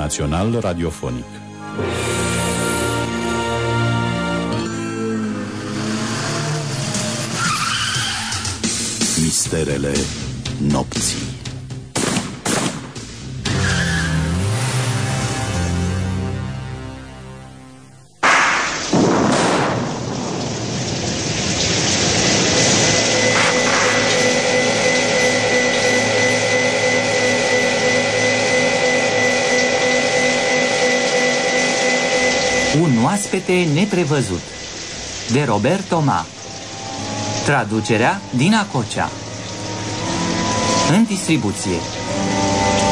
Național Radiofonic. Misterele nopții oaspete neprevăzut. De Robert Toma Traducerea Dina Cocea. În distribuție.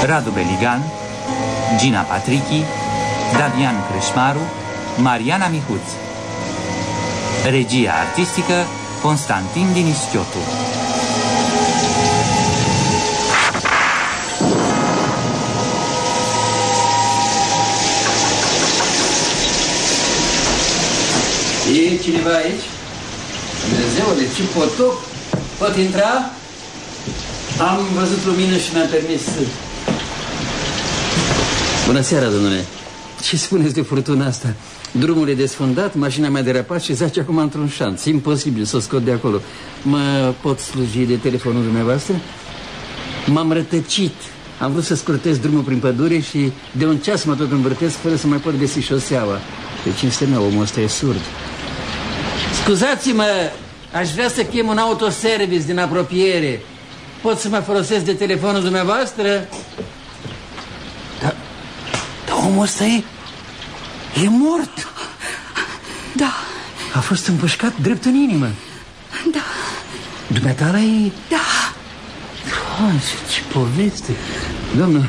Radu Beligan Gina Patrichi Davian Creșmaru Mariana Mihuț. Regia artistică Constantin Dinischiotu E cineva aici? Dumnezeule, ce potop! Pot intra? Am văzut lumină și mi-am permis să... Bună seara, domnule. Ce spuneți de furtuna asta? Drumul e desfundat, mașina mea derapat și zace acum într-un șanț. Imposibil să o scot de acolo. Mă pot sluji de telefonul dumneavoastră? M-am rătăcit. Am vrut să scurtez drumul prin pădure și de un ceas mă tot învârtesc fără să mai pot găsi șoseaua. Pe cinste mea, omul ăsta e surd. Scuzați-mă, aș vrea să chem un autoservice din apropiere. Pot să mă folosesc de telefonul dumneavoastră? Da, da omul ăsta e... e mort. Da. A fost împușcat drept în inimă. Da. Dumneata e... Da. Oh, ce, ce poveste. Doamnă,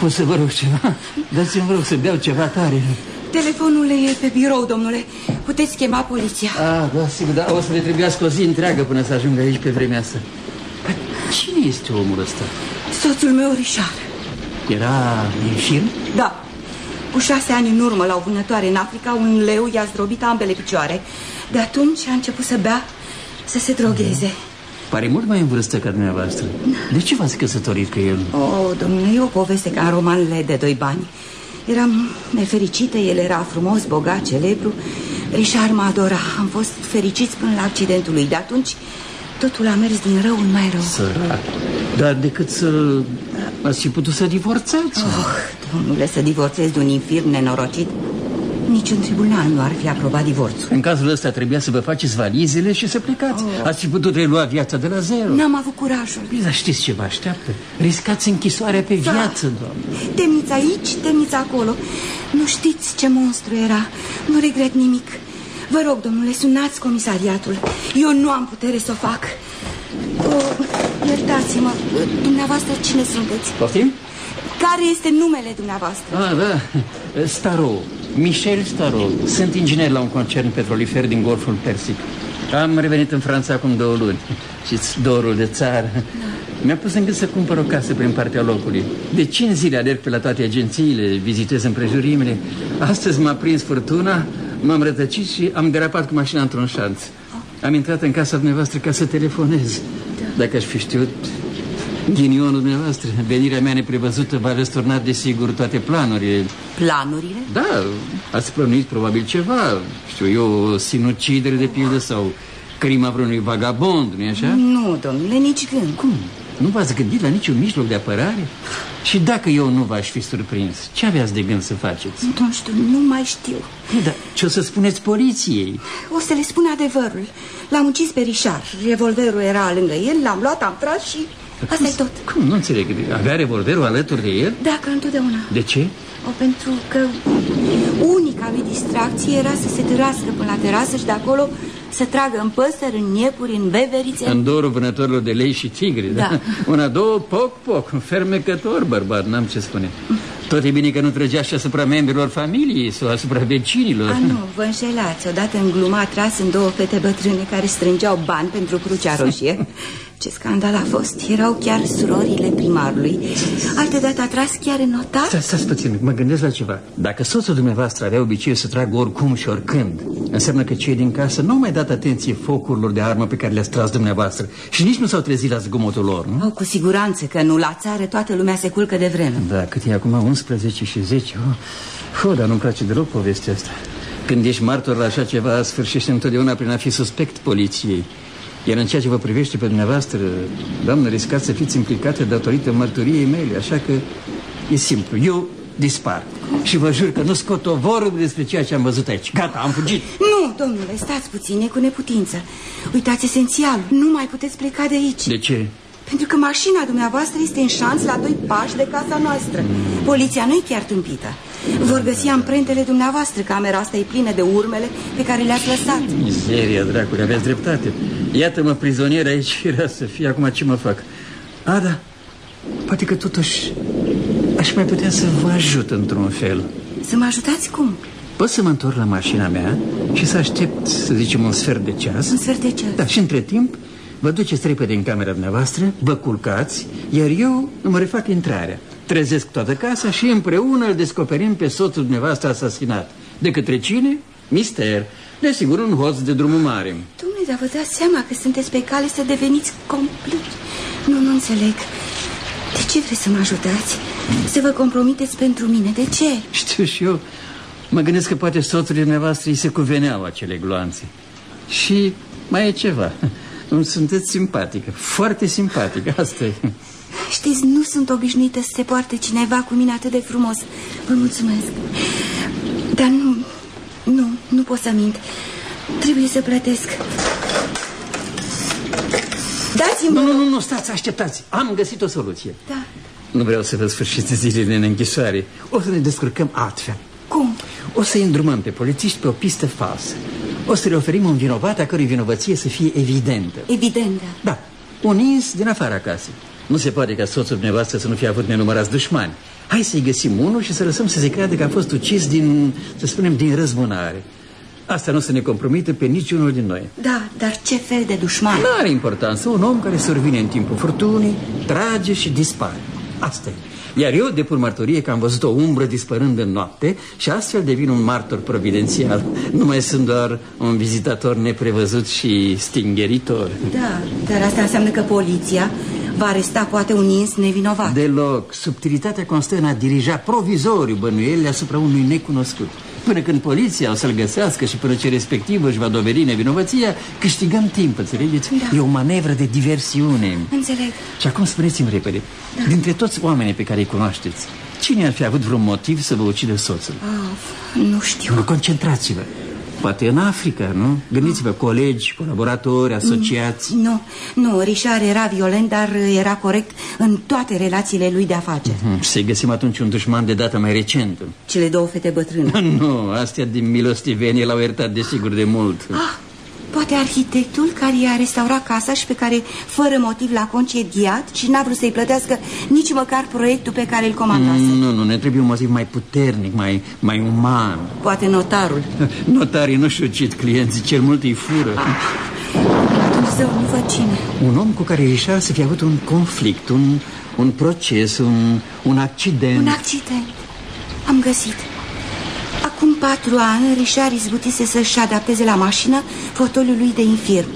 pot să vă rog ceva? Dați-mi, vă rog, să beau ceva tare. Telefonul e pe birou, domnule. Puteți chema poliția. Ah, da, sigur, da. O să le trebuiască o zi întreagă până să ajung aici pe vremea asta. Cine este omul ăsta? Soțul meu, Richard. Era infirm? Da. Cu șase ani în urmă, la o vânătoare în Africa, un leu i-a zdrobit ambele picioare. De atunci a început să bea, să se drogheze. Pare mult mai în vârstă ca dumneavoastră. De ce v-ați căsătorit cu el? Oh, domnule, e o poveste ca în romanele de doi bani. Eram nefericită, el era frumos, bogat, celebru. Richard mă adora. Am fost fericiți până la accidentul lui. De atunci totul a mers din rău în mai rău. Sărac. Dar decât să... Ați fi putut să divorțați. Oh, domnule, să divorțezi de un infirm nenorocit? Niciun tribunal nu ar fi aprobat divorțul. În cazul ăsta trebuia să vă faceți valizele și să plecați. Oh. Ați fi putut relua viața de la zero. N-am avut curajul. Bine, dar știți ce vă așteaptă? Riscați închisoarea pe da. viață, doamne. Temniți aici, temniți acolo. Nu știți ce monstru era. Nu regret nimic. Vă rog, domnule, sunați comisariatul. Eu nu am putere să o fac. Oh, Iertați-mă, dumneavoastră cine sunteți? Poftim? Care este numele dumneavoastră? Ah, da, Staro, Michel Staro. Sunt inginer la un concern petrolifer din Golful Persic. Am revenit în Franța acum două luni. Și dorul de țară. Da. Mi-a pus în gând să cumpăr o casă prin partea locului. De cinci zile alerg pe la toate agențiile, vizitez împrejurimile. Astăzi m-a prins furtuna, m-am rătăcit și am derapat cu mașina într-un șanț. Am intrat în casa dumneavoastră ca să telefonez. Da. Dacă aș fi știut, Ghinionul dumneavoastră, venirea mea neprevăzută va răsturna desigur toate planurile. Planurile? Da, ați plănuit probabil ceva, știu eu, o sinucidere de pildă sau crima vreunui vagabond, nu-i așa? Nu, domnule, nici gând. Cum? Nu v-ați gândit la niciun mijloc de apărare? Și dacă eu nu v-aș fi surprins, ce aveați de gând să faceți? Nu știu, nu mai știu. Dar ce o să spuneți poliției? O să le spun adevărul. L-am ucis pe Richard. Revolverul era lângă el, l-am luat, am tras și Asta e tot. Cum? Nu înțeleg. Avea revolverul alături de el? Da, ca întotdeauna. De ce? O, pentru că unica lui distracție era să se târască până la terasă și de acolo să tragă în păsări, în iepuri, în beverițe. În dorul vânătorilor de lei și tigri, da? da? Una, două, poc, poc, un fermecător bărbat, n-am ce spune. Tot e bine că nu trăgea și asupra membrilor familiei sau asupra vecinilor. A, nu, vă înșelați. Odată în gluma a tras în două fete bătrâne care strângeau bani pentru crucea roșie. Ce scandal a fost. Erau chiar surorile primarului. Altădată a tras chiar în notar. Stați, stați puțin, mă gândesc la ceva. Dacă soțul dumneavoastră avea obiceiul să tragă oricum și oricând, înseamnă că cei din casă nu au mai dat atenție focurilor de armă pe care le-ați tras dumneavoastră și nici nu s-au trezit la zgomotul lor, nu? Au cu siguranță că nu la țară toată lumea se culcă de vreme. Da, cât e acum 11 și 10. Oh, oh dar nu-mi place deloc povestea asta. Când ești martor la așa ceva, sfârșește întotdeauna prin a fi suspect poliției. Iar în ceea ce vă privește pe dumneavoastră, doamnă, riscați să fiți implicată datorită mărturiei mele, așa că e simplu. Eu dispar. Și vă jur că nu scot o vorbă despre ceea ce am văzut aici. Gata, am fugit. Nu, domnule, stați puțin, e cu neputință. Uitați esențial, nu mai puteți pleca de aici. De ce? Pentru că mașina dumneavoastră este în șanț la doi pași de casa noastră. Poliția nu e chiar tâmpită. Vor găsi amprentele dumneavoastră. Camera asta e plină de urmele pe care le-ați lăsat. Mizeria, dracule, aveți dreptate. Iată-mă prizonier aici, era să fie acum ce mă fac. A, da, poate că totuși aș mai putea să vă ajut într-un fel. Să mă ajutați cum? Pot să mă întorc la mașina mea și să aștept, să zicem, un sfert de ceas? Un sfert de ceas? Da, și între timp vă duceți repede în camera dumneavoastră, vă culcați, iar eu mă refac intrarea. Trezesc toată casa și împreună îl descoperim pe soțul dumneavoastră asasinat. De către cine? Mister. Desigur, un hoț de drumul mare. Domnule, dar vă dați seama că sunteți pe cale să deveniți complici. Nu, nu înțeleg. De ce vreți să mă ajutați? Să vă compromiteți pentru mine? De ce? Știu și eu. Mă gândesc că poate soțul dumneavoastră îi se cuveneau acele gloanțe. Și mai e ceva. Sunteți simpatică, foarte simpatică, asta e. Știți, nu sunt obișnuită să se poarte cineva cu mine atât de frumos. Vă mulțumesc. Dar nu, nu, nu pot să mint. Trebuie să plătesc. Dați-mi... Nu, nu, nu, nu, stați, așteptați. Am găsit o soluție. Da. Nu vreau să vă sfârșiți zilele în închisoare. O să ne descurcăm altfel. Cum? O să îndrumăm pe polițiști pe o pistă falsă. O să le oferim un vinovat a cărui vinovăție să fie evidentă. Evidentă? Da, un ins din afara casei. Nu se poate ca soțul dumneavoastră să nu fie avut nenumărați dușmani. Hai să-i găsim unul și să lăsăm să se creadă că a fost ucis din, să spunem, din răzbunare. Asta nu să ne compromite pe niciunul din noi. Da, dar ce fel de dușman? Nu are importanță. Un om care survine în timpul furtunii, trage și dispare. Asta e. Iar eu depun mărturie că am văzut o umbră dispărând în noapte și astfel devin un martor providențial. Nu mai sunt doar un vizitator neprevăzut și stingheritor. Da, dar asta înseamnă că poliția va aresta poate un ins nevinovat. Deloc. Subtilitatea constă în a dirija provizoriu bănuielile asupra unui necunoscut. Până când poliția o să-l găsească și până ce respectivă își va dovedi nevinovăția, câștigăm timp, înțelegeți? Da. E o manevră de diversiune. Înțeleg. Și acum spuneți-mi repede, da. dintre toți oamenii pe care îi cunoașteți, cine ar fi avut vreun motiv să vă ucidă soțul? Oh, nu știu. Nu, concentrați-vă. Poate în Africa, nu? Gândiți-vă, colegi, colaboratori, asociați. Nu, nu, Richard era violent, dar era corect în toate relațiile lui de afaceri. Hmm, Să-i găsim atunci un dușman de dată mai recentă Cele două fete bătrâne. Nu, astea din milostivenie l-au iertat desigur de mult. Ah, Poate arhitectul care i-a restaurat casa și pe care, fără motiv, l-a concediat și n-a vrut să-i plătească nici măcar proiectul pe care îl comandase. Nu, nu, ne trebuie un motiv mai puternic, mai, mai uman. Poate notarul. Notarii nu și ucid clienții, cel mult îi fură. Dumnezeu, nu văd cine. Un om cu care Richard să fi avut un conflict, un, un proces, un, un accident. Un accident. Am găsit. Acum patru ani, Richard izbutise să-și adapteze la mașină fotoliul lui de infirm.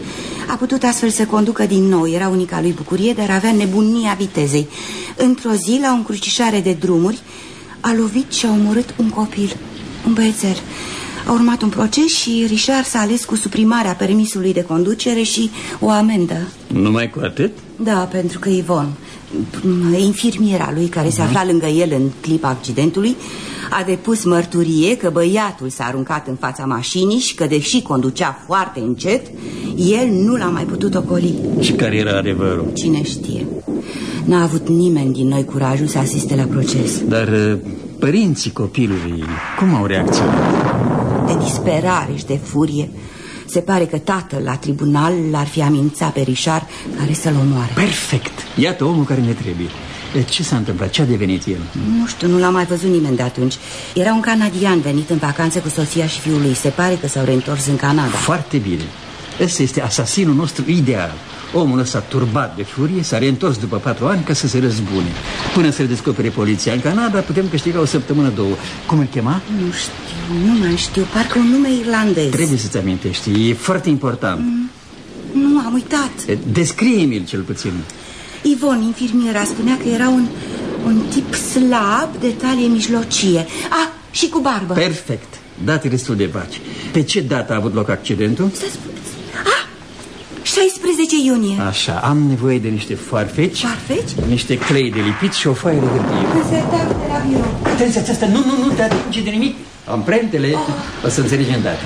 A putut astfel să conducă din nou, era unica lui bucurie, dar avea nebunia vitezei. Într-o zi, la o încrucișare de drumuri, a lovit și a omorât un copil, un băiețel. A urmat un proces și Richard s-a ales cu suprimarea permisului de conducere și o amendă. Numai cu atât? Da, pentru că Ivon, infirmiera lui care se afla lângă el în clipa accidentului, a depus mărturie că băiatul s-a aruncat în fața mașinii și că, deși conducea foarte încet, el nu l-a mai putut ocoli. Și care era adevărul? Cine știe. N-a avut nimeni din noi curajul să asiste la proces. Dar uh, părinții copilului, cum au reacționat? De disperare și de furie. Se pare că tatăl la tribunal l-ar fi amenințat pe Richard care să-l omoare. Perfect! Iată omul care ne trebuie. Ce s-a întâmplat? Ce a devenit el? Nu știu, nu l-a mai văzut nimeni de atunci Era un canadian venit în vacanță cu soția și fiul lui Se pare că s-au reîntors în Canada Foarte bine Ăsta este asasinul nostru ideal Omul ăsta turbat de furie s-a reîntors după patru ani ca să se răzbune. Până să-l descopere poliția în Canada, putem câștiga o săptămână, două. Cum îl chema? Nu știu, nu mai știu, parcă un nume irlandez. Trebuie să-ți amintești, e foarte important. Mm. Nu, am uitat. Descrie-mi-l cel puțin. Ivon, infirmiera, spunea că era un, un tip slab de talie mijlocie. Ah, și cu barbă. Perfect. Date destul de vaci. Pe ce dată a avut loc accidentul? Să spuneți. Ah, 16 iunie. Așa, am nevoie de niște foarfeci. Foarfeci? Niște clei de lipit și o foaie de hârtie. Consertar de la birou. Atenție, aceasta, nu, nu, nu te atinge de nimic. Amprentele, oh. o să înțelegi îndată.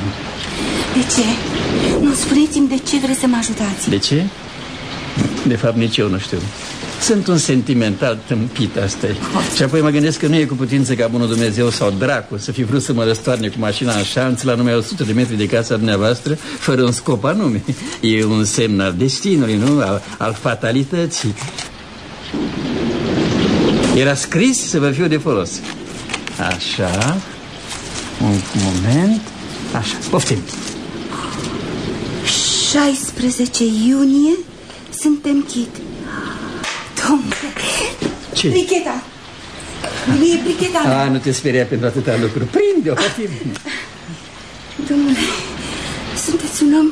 De ce? Nu, spuneți-mi de ce vreți să mă ajutați. De ce? De fapt, nici eu nu știu. Sunt un sentimental tâmpit, asta Și apoi mă gândesc că nu e cu putință ca bunul Dumnezeu sau dracu să fi vrut să mă răstoarne cu mașina în șanț la numai 100 de metri de casa dumneavoastră, fără un scop anume. E un semn al destinului, nu? Al, al fatalității. Era scris să vă fiu de folos. Așa. Un moment. Așa, poftim. 16 iunie suntem chit. Domnule, Ce? bricheta. Nu e bricheta mea. A, nu te speria pentru atâta lucru. Prinde-o, poftim. Domnule, sunteți un om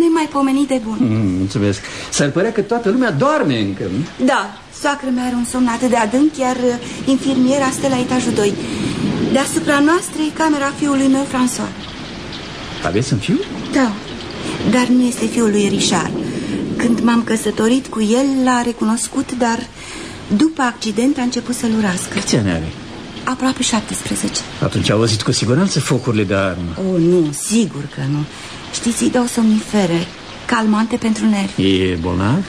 nemaipomenit de bun. Mm, mulțumesc. S-ar părea că toată lumea doarme încă, nu? Da, soacră mea are un somn atât de adânc, iar uh, infirmiera stă la etajul 2. Deasupra noastră e camera fiului meu, François. Aveți un fiu? Da, dar nu este fiul lui Richard. Când m-am căsătorit cu el, l-a recunoscut, dar după accident a început să-l urască. Câți ani are? Aproape 17. Atunci a auzit cu siguranță focurile de armă. Oh, nu, sigur că nu. Știți, îi dau somnifere, calmante pentru nervi. E bolnav?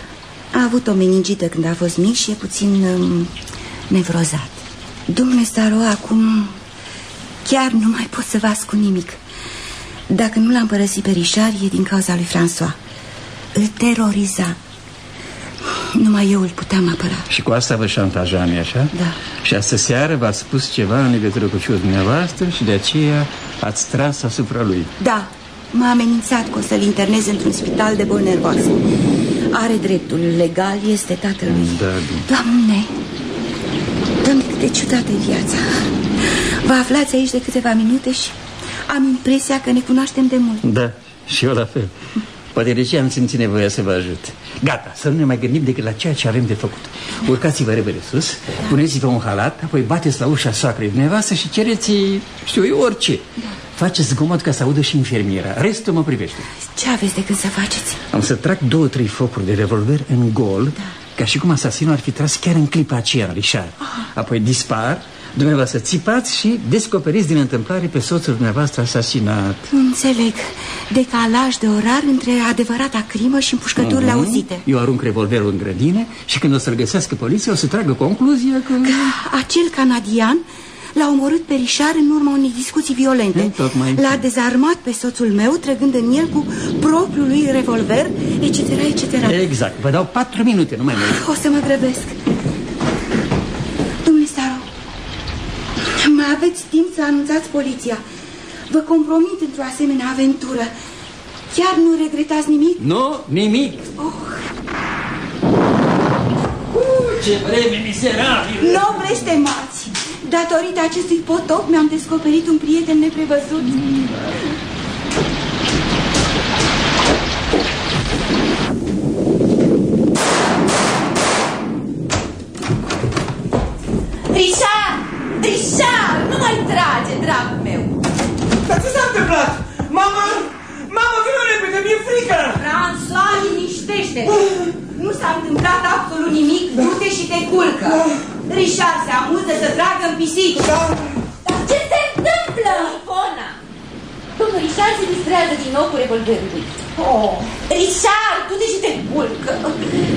A avut o meningită când a fost mic și e puțin um, nevrozat. Domnule Staro, acum chiar nu mai pot să vă ascund nimic. Dacă nu l-am părăsit pe Richard, e din cauza lui François. Îl teroriza. Numai eu îl puteam apăra. Și cu asta vă șantaja, nu așa? Da. Și astă seară v-ați spus ceva în legătură cu fiul dumneavoastră și de aceea ați tras asupra lui. Da, m-a amenințat că o să-l internez într-un spital de boli nervoase. Are dreptul legal, este tatălui. Da, bine. Doamne, Doamne, cât de ciudată e viața. Vă aflați aici de câteva minute și am impresia că ne cunoaștem de mult. Da, și eu la fel. Poate de ce am simțit nevoia să vă ajut. Gata, să nu ne mai gândim decât la ceea ce avem de făcut. Urcați-vă repede sus, da. puneți-vă un halat, apoi bateți la ușa soacrei dumneavoastră și cereți, știu eu, orice. Da. Faceți zgomot ca să audă și infirmiera. Restul mă privește. Ce aveți de când să faceți? Am să trag două, trei focuri de revolver în gol, da. ca și cum asasinul ar fi tras chiar în clipa aceea, Richard. Aha. Apoi dispar, dumneavoastră țipați și descoperiți din întâmplare pe soțul dumneavoastră asasinat. Nu înțeleg. Decalaj de orar între adevărata crimă și împușcăturile Mhm. auzite. Eu arunc revolverul în grădină și când o să-l găsească poliția o să tragă concluzia că... Că acel canadian l-a omorât pe Richard în urma unei discuții violente. E, tocmai. L-a dezarmat pe soțul meu, trăgând în el cu propriul lui revolver, etc., etc. Exact, vă dau patru minute, nu mai mult. O să mă grăbesc. Domnule Staro, mai aveți timp să anunțați poliția. Vă compromit într-o asemenea aventură. Chiar nu regretați nimic? Nu, nimic. Oh, Ce vreme miserabil! nu blestemați! Datorită acestui potop mi-am descoperit un prieten neprevăzut. Richard! Richard! Nu mai trage, dragul meu! Dar ce s-a întâmplat? Mama! Mama, vină repede, mi-e frică! François, liniștește Nu s-a întâmplat absolut nimic, du-te și te culcă. Richard se amuză să tragă în pisici. Da. Dar ce se întâmplă? Ivona! Domnul Richard se distrează din nou cu revolverul. Lui Oh. Richard, du-te și te culcă.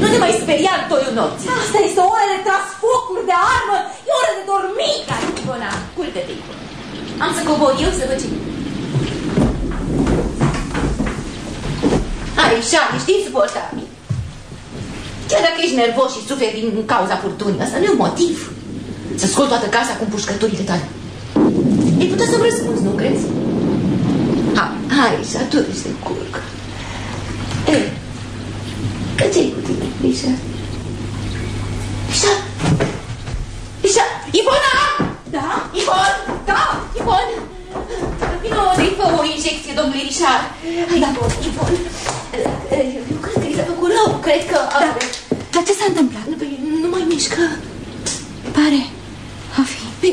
Nu te mai speria în toiul nopții. Asta este o oră de tras focuri de armă. E o oră de dormit. Hai, Ivona, culcă-te, Ivona Am să cobor eu să văd ce Hai, Richard, ești insuportabil Chiar dacă ești nervos și suferi din cauza furtunii, asta nu e un motiv Să scol toată casa cu împușcăturile tale Ei putea să-mi răspunzi, nu crezi? Hai, hai, și atunci te culcă Ei, Că ce-i cu tine, Richard? Richard? Richard? Ivona! Da? Ivon? Da? Ivon? Vino să-i fă o injecție, domnului Richard. Hai, da. Ivon, Ivon. Eu cred că i s-a făcut rău, cred că... Da. Dar ce s-a întâmplat? Păi, nu mai mișcă. Pare a fi.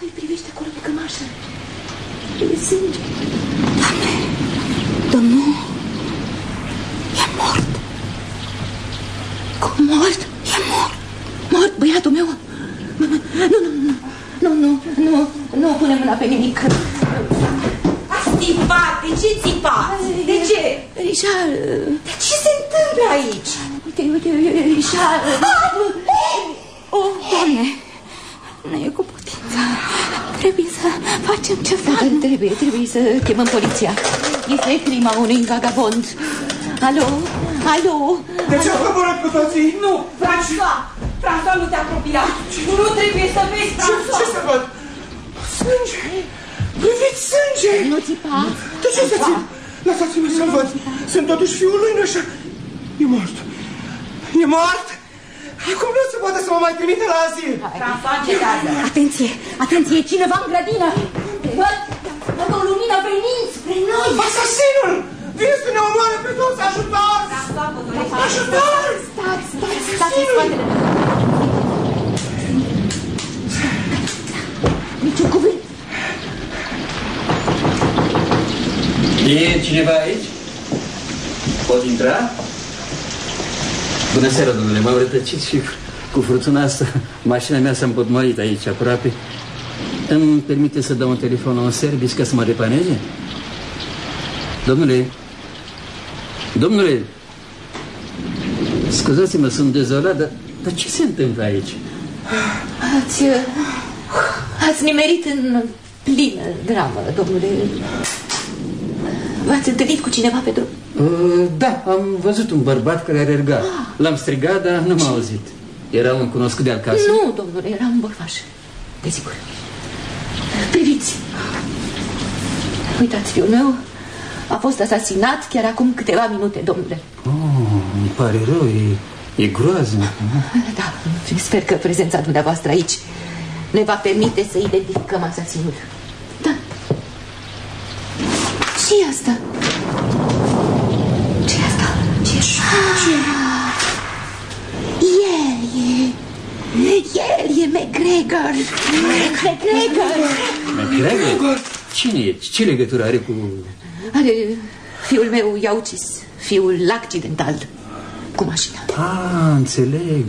Îi privește acolo pe cămașă. E sânge. Doamne, domnul e mort. Cum mort? E mort. Mort, băiatul meu. Nu, nu, nu, nu, nu, nu, nu pune mâna pe nimic. Stipat, de ce țipați? De ce? Richard, De ce se întâmplă aici? Uite, uite, Richard. Oh, Doamne, nu e cu putință. Trebuie să facem ceva. Trebuie, trebuie să chemăm poliția. Este crima unui vagabond. Alo, alo. De ce au coborât cu toții? Nu, François, François, nu te apropia. Nu trebuie să vezi, Ce, ce François. să văd? Sânge! Priviți sânge! Nu țipa. De ce să țin? Lăsați-mă să-l văd. Sunt totuși fiul lui, nu așa? E mort. E mort? Acum nu se poate să mă mai trimite la azil. François, încetează. Atenție, atenție, e cineva în grădină. Văd, văd o lumină venind spre noi. Asasinul! Vine să ne omoare pe toți! Ajutor! Ajutor! Stați, stați, stați în spatele meu. Niciun cuvânt. E cineva aici? Pot intra? Bună seara, domnule, m-am rătăcit și cu furtuna asta mașina mea s-a împotmolit aici, aproape. Îmi permite să dau un telefon la un service ca să mă repaneze? Domnule, domnule, scuzați-mă, sunt dezolat, dar, dar ce se întâmplă aici? Ați, uh, ați nimerit în plină dramă, domnule. V-ați întâlnit cu cineva pe drum? Uh, da, am văzut un bărbat care alerga. L-am strigat, dar nu m-a auzit. Era un cunoscut de acasă? Nu, domnule, era un borfaș. Desigur. Priviți. Uitați, fiul meu a fost asasinat chiar acum câteva minute, domnule. Oh, îmi pare rău, e, e groaznic. Da, sper că prezența dumneavoastră aici ne va permite să identificăm asasinul. Da. ce e asta? Ce e asta? ce e El e... El e McGregor. McGregor. McGregor? Cine e? Ce legătură are cu... Are... Fiul meu i-a ucis. Fiul accidental. Cu mașina. Ah, înțeleg.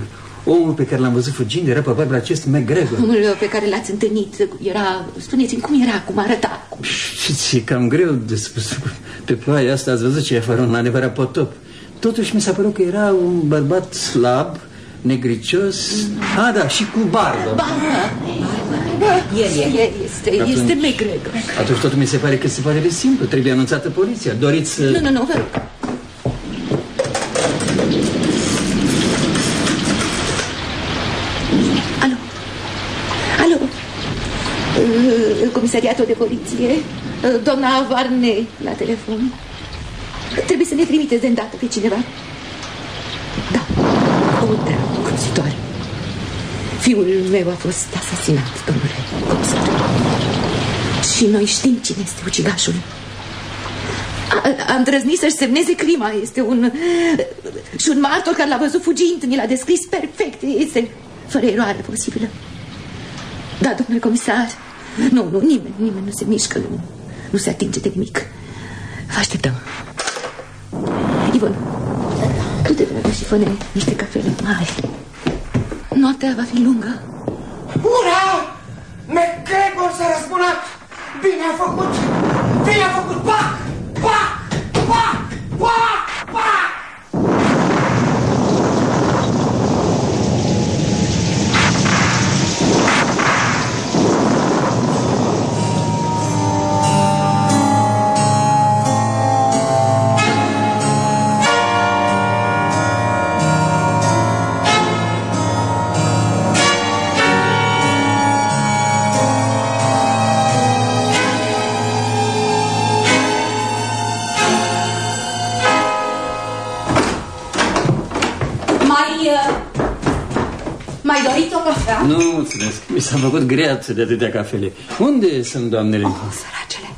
Omul pe care l-am văzut fugind era probabil acest McGregor. Omul pe care l-ați întâlnit era... Spuneți-mi cum era, cum arăta. Cum... Și e cam greu de spus. Pe ploaia asta ați văzut ce e fără un adevărat potop. Totuși mi s-a părut că era un bărbat slab, negricios. Ah, da, și cu barbă. Barbă. El e. El este, Atunci- este McGregor. Atunci totul mi se pare că se pare de simplu. Trebuie anunțată poliția. Doriți să... Nu, nu, nu, vă rog. Alo? Alo? Uh, Comisariatul de poliție? Uh, Doamna Varne la telefon? Trebuie să ne trimiteți de îndată pe cineva. Da, o dramă îngrozitoare. Fiul meu a fost asasinat, domnule comisar. Și noi știm cine este ucigașul. A, a îndrăznit să-și semneze crima. Este un... Și un martor care l-a văzut fugind. Ni l-a descris perfect. Este fără eroare posibilă. Da, domnule comisar. Nu, nu, nimeni, nimeni nu se mișcă. Nu, nu se atinge de nimic. Vă așteptăm. Ivon, tu te dragă și fă niște cafele. Hai. Noaptea va fi lungă. Ura! McGregor s-a răzbunat! Bine a făcut! Bine a făcut! Pac! Pac! Pac! Pac! Pac! Nu, mulțumesc. Mi s-a făcut greață de atâtea cafele. Unde sunt doamnele? Oh, săracele.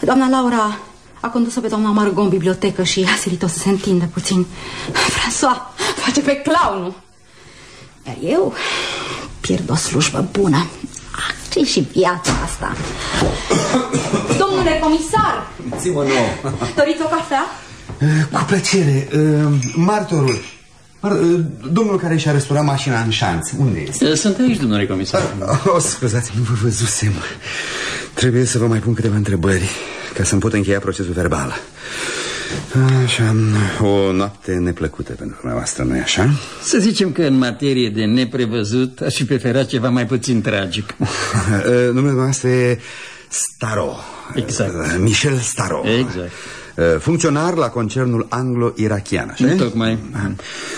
Doamna Laura a condus-o pe doamna Margot în bibliotecă și a silit-o să se întindă puțin. François face pe clownul. Iar eu pierd o slujbă bună. ce și viața asta? Domnule comisar! Ți-mă nou. Doriți o cafea? Cu plăcere. Uh, martorul. Uh, domnul care și-a restaurat mașina în șanț, unde este? Sunt aici, domnule comisar. O, oh, scuzați, nu vă văzusem. Trebuie să vă mai pun câteva întrebări ca să-mi pot încheia procesul verbal. Așa, o noapte neplăcută pentru dumneavoastră, nu-i așa? Să zicem că în materie de neprevăzut aș fi preferat ceva mai puțin tragic. Numele noastră e Staro. Exact. Michel Staro. Exact. Funcționar la concernul anglo-irachian, așa? Tocmai.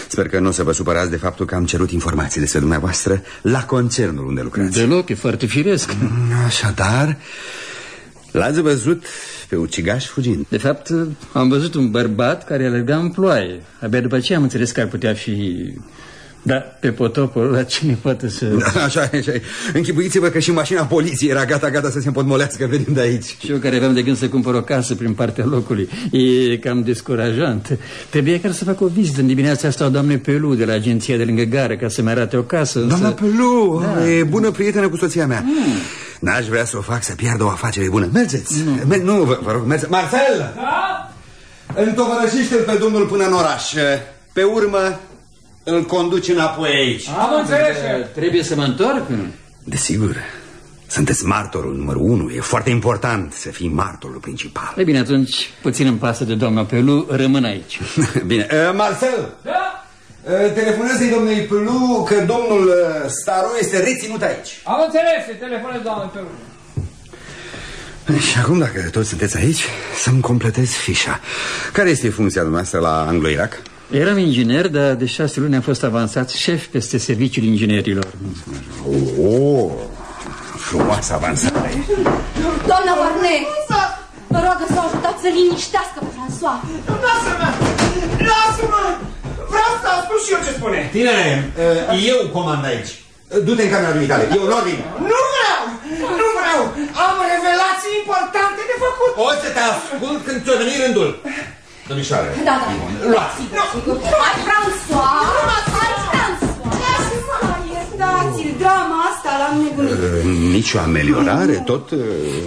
Sper că nu o să vă supărați de faptul că am cerut informații despre dumneavoastră la concernul unde lucrați. Deloc, e foarte firesc. Așadar, l-ați văzut pe ucigaș fugind. De fapt, am văzut un bărbat care alerga în ploaie. Abia după aceea am înțeles că ar putea fi... Da, pe potopul la cine poate să... Da, așa, așa. Închipuiți-vă că și mașina poliției era gata, gata să se împotmolească venind de aici. Și eu care aveam de gând să cumpăr o casă prin partea locului. E cam descurajant. Trebuie chiar să fac o vizită în dimineața asta o doamne Pelu de la agenția de lângă gară ca să-mi arate o casă. Însă... Doamna Pelu, da. e bună prietenă cu soția mea. Mm. N-aș vrea să o fac să piardă o afacere bună. Mergeți. Nu, Mer nu vă, vă rog, mergeți. Marcel! Da? Întovărășește-l pe domnul până în oraș. Pe urmă, îl conduci înapoi aici. Am înțeles. Trebuie să mă întorc? Desigur. Sunteți martorul numărul unu. E foarte important să fii martorul principal. E bine, atunci, puțin în pasă de doamna Pelu, rămân aici. bine. Uh, Marcel! Da? Telefonează-i domnului Pelu că domnul Staru este reținut aici. Am înțeles, telefonez doamnei Pelu. Și acum, dacă toți sunteți aici, să-mi completez fișa. Care este funcția dumneavoastră la Anglo-Irac? Eram inginer, dar de șase luni am fost avansat șef peste serviciul inginerilor. Oh, frumoasă avansare. Doamna Varne, vă rog să o ajutați să liniștească pe François. Lasă-mă! Lasă-mă! Vreau să spun și eu ce spune. Tinere, eu comand aici. Du-te în camera dumitale. Eu nu vin. Nu vreau! Nu vreau! Am revelații importante de făcut. O să te ascult când ți-o veni rândul. Domnișoare. Da, da. Luați. Sigur, sigur. Hai, François! Hai, François! Iertați-l, drama asta l-am nebunit. Nici o ameliorare, tot...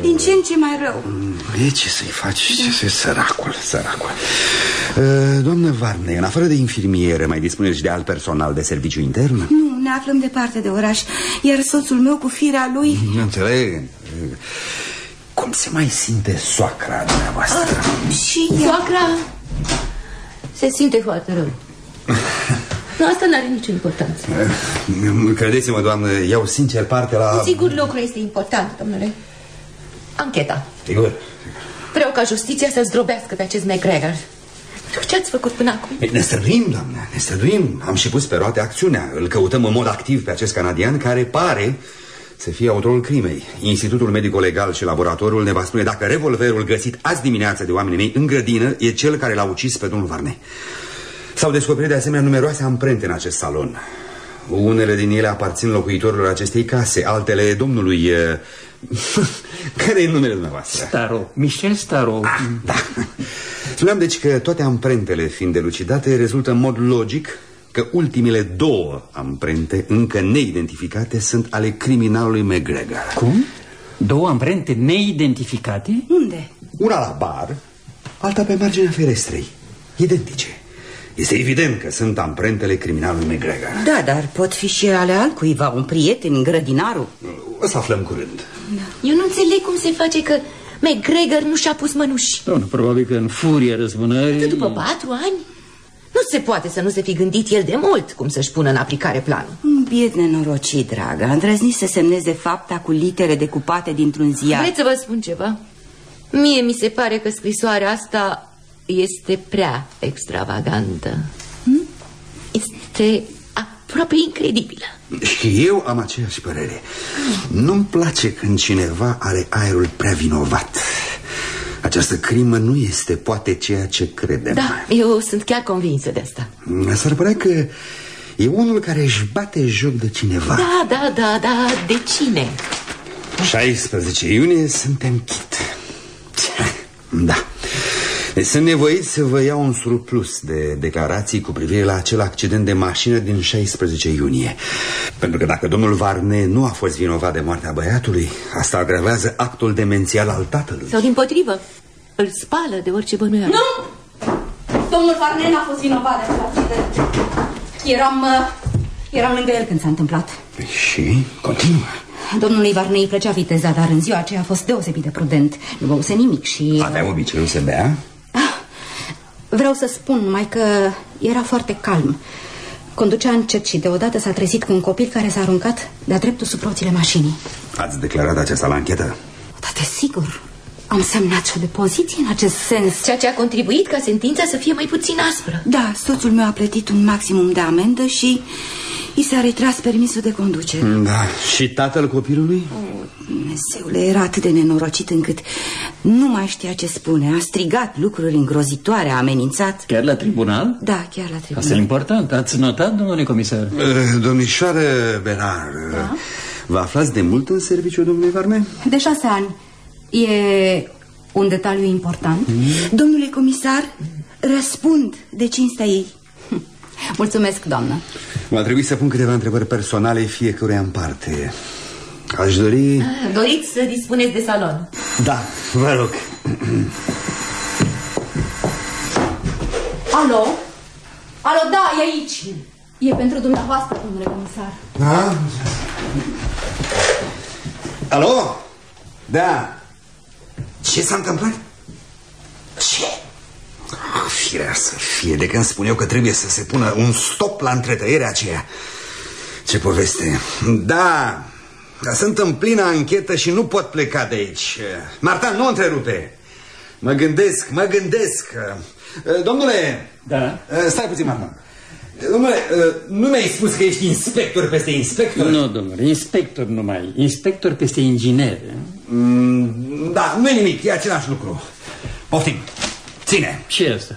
Din ce în ce mai rău. E ce să-i faci? Ce să săracul, săracul. Doamnă Varne, în afară de infirmiere, mai dispuneți de alt personal de serviciu intern? Nu, ne aflăm departe de oraș, iar soțul meu cu firea lui... Nu înțeleg. Cum se mai simte soacra dumneavoastră? Uh, și ea... Soacra se simte foarte rău. Nu, asta nu are nicio importanță. Credeți-mă, doamnă, iau sincer parte la... Sigur, lucrul este important, domnule. Ancheta. Sigur. Vreau ca justiția să zdrobească pe acest McGregor. Ce ați făcut până acum? Ne străduim, doamne, ne străduim. Am și pus pe roate acțiunea. Îl căutăm în mod activ pe acest canadian care pare să fie autorul crimei. Institutul medico-legal și laboratorul ne va spune dacă revolverul găsit azi dimineață de oamenii mei în grădină e cel care l-a ucis pe domnul Varne. S-au descoperit de asemenea numeroase amprente în acest salon. Unele din ele aparțin locuitorilor acestei case, altele domnului... Care e numele dumneavoastră? Staro, Michel Staro. Ah, da. Spuneam deci că toate amprentele fiind delucidate rezultă în mod logic că ultimele două amprente încă neidentificate sunt ale criminalului McGregor. Cum? Două amprente neidentificate? Unde? Una la bar, alta pe marginea ferestrei. Identice. Este evident că sunt amprentele criminalului McGregor. Da, dar pot fi și ale altcuiva, un prieten, grădinarul. O să aflăm curând. Da. Eu nu înțeleg cum se face că McGregor nu și-a pus mănuși. Doamne, probabil că în furia răzbunării... Atât după patru ani? Nu se poate să nu se fi gândit el de mult cum să-și pună în aplicare planul. Biet nenorocit, dragă. A îndrăznit să semneze fapta cu litere decupate dintr-un ziar. Vreți să vă spun ceva? Mie mi se pare că scrisoarea asta este prea extravagantă. Hm? Este aproape incredibilă. Și eu am aceeași părere. Nu-mi place când cineva are aerul prea vinovat. Această crimă nu este poate ceea ce credem. Da, eu sunt chiar convinsă de asta. S-ar părea că E unul care își bate joc de cineva Da, da, da, da, de cine? 16 iunie suntem chit Da deci sunt nevoit să vă iau un surplus de declarații cu privire la acel accident de mașină din 16 iunie Pentru că dacă domnul Varne nu a fost vinovat de moartea băiatului Asta agravează actul demențial al tatălui Sau din potrivă, îl spală de orice bănuială Nu! Domnul Varnen a fost vinovat de acel accident. Eram, uh, eram lângă el când s-a întâmplat. Și continuă Domnului Varnei îi plăcea viteza, dar în ziua aceea a fost deosebit de prudent. Nu băuse nimic și... Avea obiceiul să bea? Vreau să spun numai că era foarte calm. Conducea încet și deodată s-a trezit cu un copil care s-a aruncat de-a dreptul sub roțile mașinii. Ați declarat aceasta la anchetă? Da, desigur. Am semnat și o depoziție în acest sens. Ceea ce a contribuit ca sentința să fie mai puțin aspră Da, soțul meu a plătit un maximum de amendă și i s-a retras permisul de conducere. Da, și tatăl copilului? Dumnezeule, era atât de nenorocit încât nu mai știa ce spune. A strigat lucruri îngrozitoare, a amenințat. Chiar la tribunal? Da, chiar la Asta e tribunal. important. Ați notat, domnule comisar? Uh, Domnișoară Benar da? Vă aflați de mult în serviciu, domnule Varne? De șase ani. E un detaliu important. Domnule comisar, răspund de cinstea ei. Mulțumesc, doamnă. Va trebui să pun câteva întrebări personale fiecăruia în parte Aș dori... Doriți să dispuneți de salon Da, vă rog Alo? Alo, da, e aici. E pentru dumneavoastră, domnule comisar. Da? Alo? Da Ce s-a întâmplat? Ce? Ah, Firea să fie de când spun eu că trebuie să se pună un stop la întretăierea aceea Ce poveste Da, dar sunt în plină anchetă și nu pot pleca de aici Marta, nu întrerupe Mă gândesc, mă gândesc Domnule Da. Stai puțin, Marta Domnule, nu mi-ai spus că ești inspector peste inspector? Nu, domnule, inspector numai. Inspector peste inginer. Mm, Da, nu e nimic, e același lucru. Poftim, ține. Ce e asta?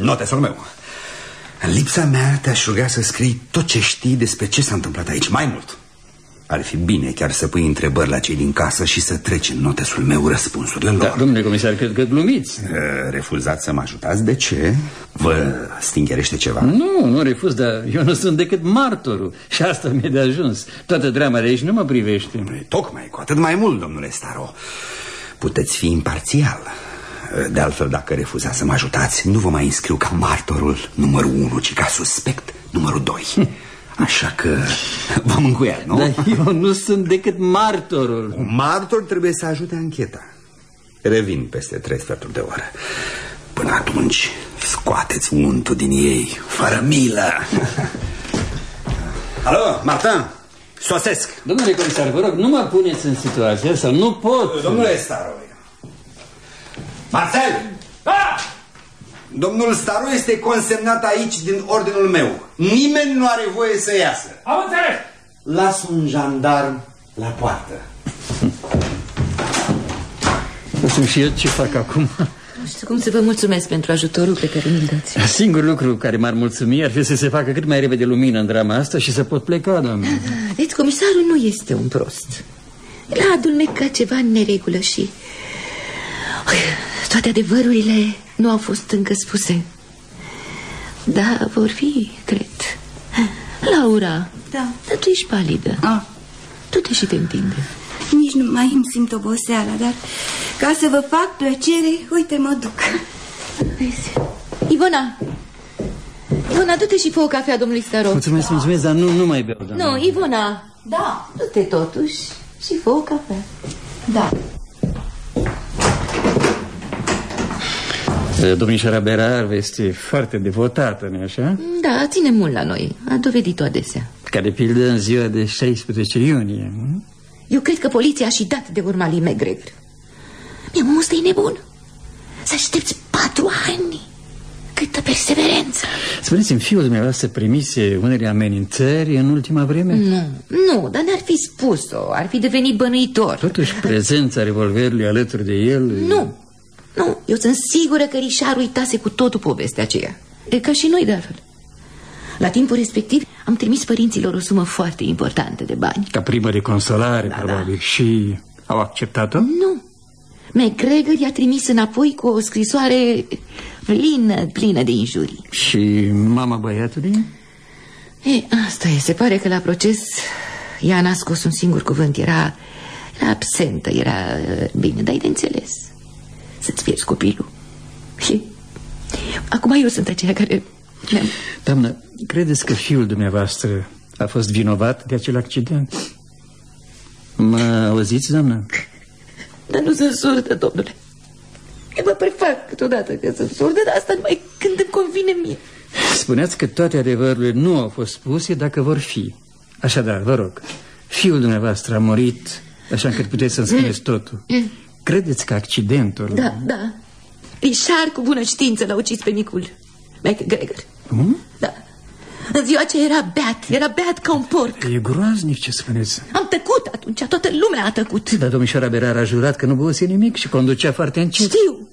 Notesul meu. În lipsa mea te-aș ruga să scrii tot ce știi despre ce s-a întâmplat aici. Mai mult Ar fi bine chiar să pui întrebări la cei din casă și să treci în notesul meu răspunsurile lor Da, domnule comisar, cred că glumiți. Uh, Refuzați să mă ajutați? De ce? Vă stingerește ceva? Nu, nu refuz, dar eu nu sunt decât martorul Și asta mi-e de ajuns Toată drama de aici nu mă privește Tocmai, cu atât mai mult, domnule Staro Puteți fi imparțial De altfel, dacă refuzați să mă ajutați Nu vă mai înscriu ca martorul numărul 1 Ci ca suspect numărul 2 Așa că v-am încuiat, nu? Dar eu nu sunt decât martorul. Un martor trebuie să ajute ancheta. Revin peste trei sferturi de oră. Până atunci, scoateți untul din ei Fără milă. Alo, Martin, sosesc. Domnule comisar, vă rog, nu mă puneți în situația asta Nu pot. Domnule Staro Marcel! Da! Domnul Staru este consemnat aici din ordinul meu. Nimeni nu are voie să iasă. Am înțeles! Las un jandarm la poartă. Nu știu și eu ce fac acum Nu știu cum să vă mulțumesc pentru ajutorul pe care mi-l dați Singurul lucru care m-ar mulțumi ar fi să se facă cât mai repede lumină în drama asta și să pot pleca, doamne Deci comisarul nu este un prost L-a adulmecat ceva în neregulă și Toate adevărurile nu au fost încă spuse. Da, vor fi, cred. Laura Da. Dar tu ești palidă. Ah. Tu te și te întinde. Nici nu mai îmi simt oboseala, dar ca să vă fac plăcere, uite, mă duc. Vezi? Ivona! Ivona, du-te și fă o cafea domnului Staro Mulțumesc, mulțumesc, dar nu, nu mai beau, doamne. Nu, Ivona. Da, du-te totuși și fă o cafea. Da. Domnișoara Berar este foarte devotată, nu așa? Da, ține mult la noi. A dovedit-o adesea. Ca de pildă în ziua de 16 iunie nu? Eu cred că poliția a și dat de urma lui McGregor Mie mă ăsta e nebun. Să aștepți patru ani. Câtă perseverență. Spuneți-mi, fiul dumneavoastră primise unele amenințări în ultima vreme? Nu, nu, dar n-ar fi spus-o. Ar fi devenit bănuitor. Totuși, prezența revolverului alături de el... Nu, nu, eu sunt sigură că Richard uitase cu totul povestea aceea E ca și noi de altfel La timpul respectiv am trimis părinților o sumă foarte importantă de bani. Ca primă de consolare, da, probabil. Da. Și au acceptat-o? Nu. McGregor i-a trimis înapoi cu o scrisoare plină, plină de injurii. Și mama băiatului? E, asta e. Se pare că la proces ea n-a scos un singur cuvânt. Era, era absentă, era bine, dar de înțeles. Să-ți pierzi copilul. Și acum eu sunt aceea care... Doamnă, credeți că fiul dumneavoastră a fost vinovat de acel accident? Mă auziți, doamnă? Dar nu sunt surdă, domnule. Eu mă prefac câteodată că sunt surdă, dar asta numai când îmi convine mie. Spuneați că toate adevărurile nu au fost spuse dacă vor fi. Așadar, vă rog, fiul dumneavoastră a murit, așa încât puteți să-mi spuneți totul. Credeți că accidentul... Da, da. Richard cu bună știință l-a ucis pe micul McGregor. Cum? Da. În ziua ce era beat, era beat ca un porc. E groaznic ce spuneți. Am tăcut atunci, toată lumea a tăcut. Dar domnișoara Berar a jurat că nu băuse nimic și conducea foarte încet. Știu.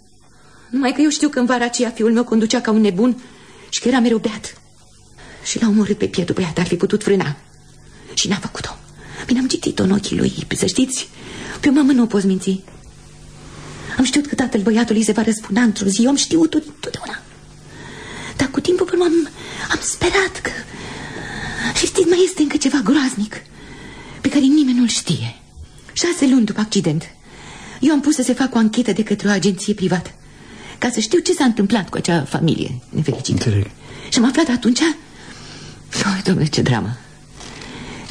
Numai că eu știu că în vara aceea fiul meu conducea ca un nebun și că era mereu beat. Și l-a omorât pe pietul băiat, ar fi putut frâna. Și n-a făcut-o. Bine, am citit-o în ochii lui, să știți, pe o mamă nu o poți minți. Am știut că tatăl băiatului se va răspuna într-o zi, eu am știut totdeauna. Dar cu timpul până am, am sperat că... Și știți, mai este încă ceva groaznic pe care nimeni nu-l știe. Șase luni după accident, eu am pus să se facă o anchetă de către o agenție privată ca să știu ce s-a întâmplat cu acea familie nefericită. Înțeleg. Și am aflat atunci... Oh, domnule, ce dramă!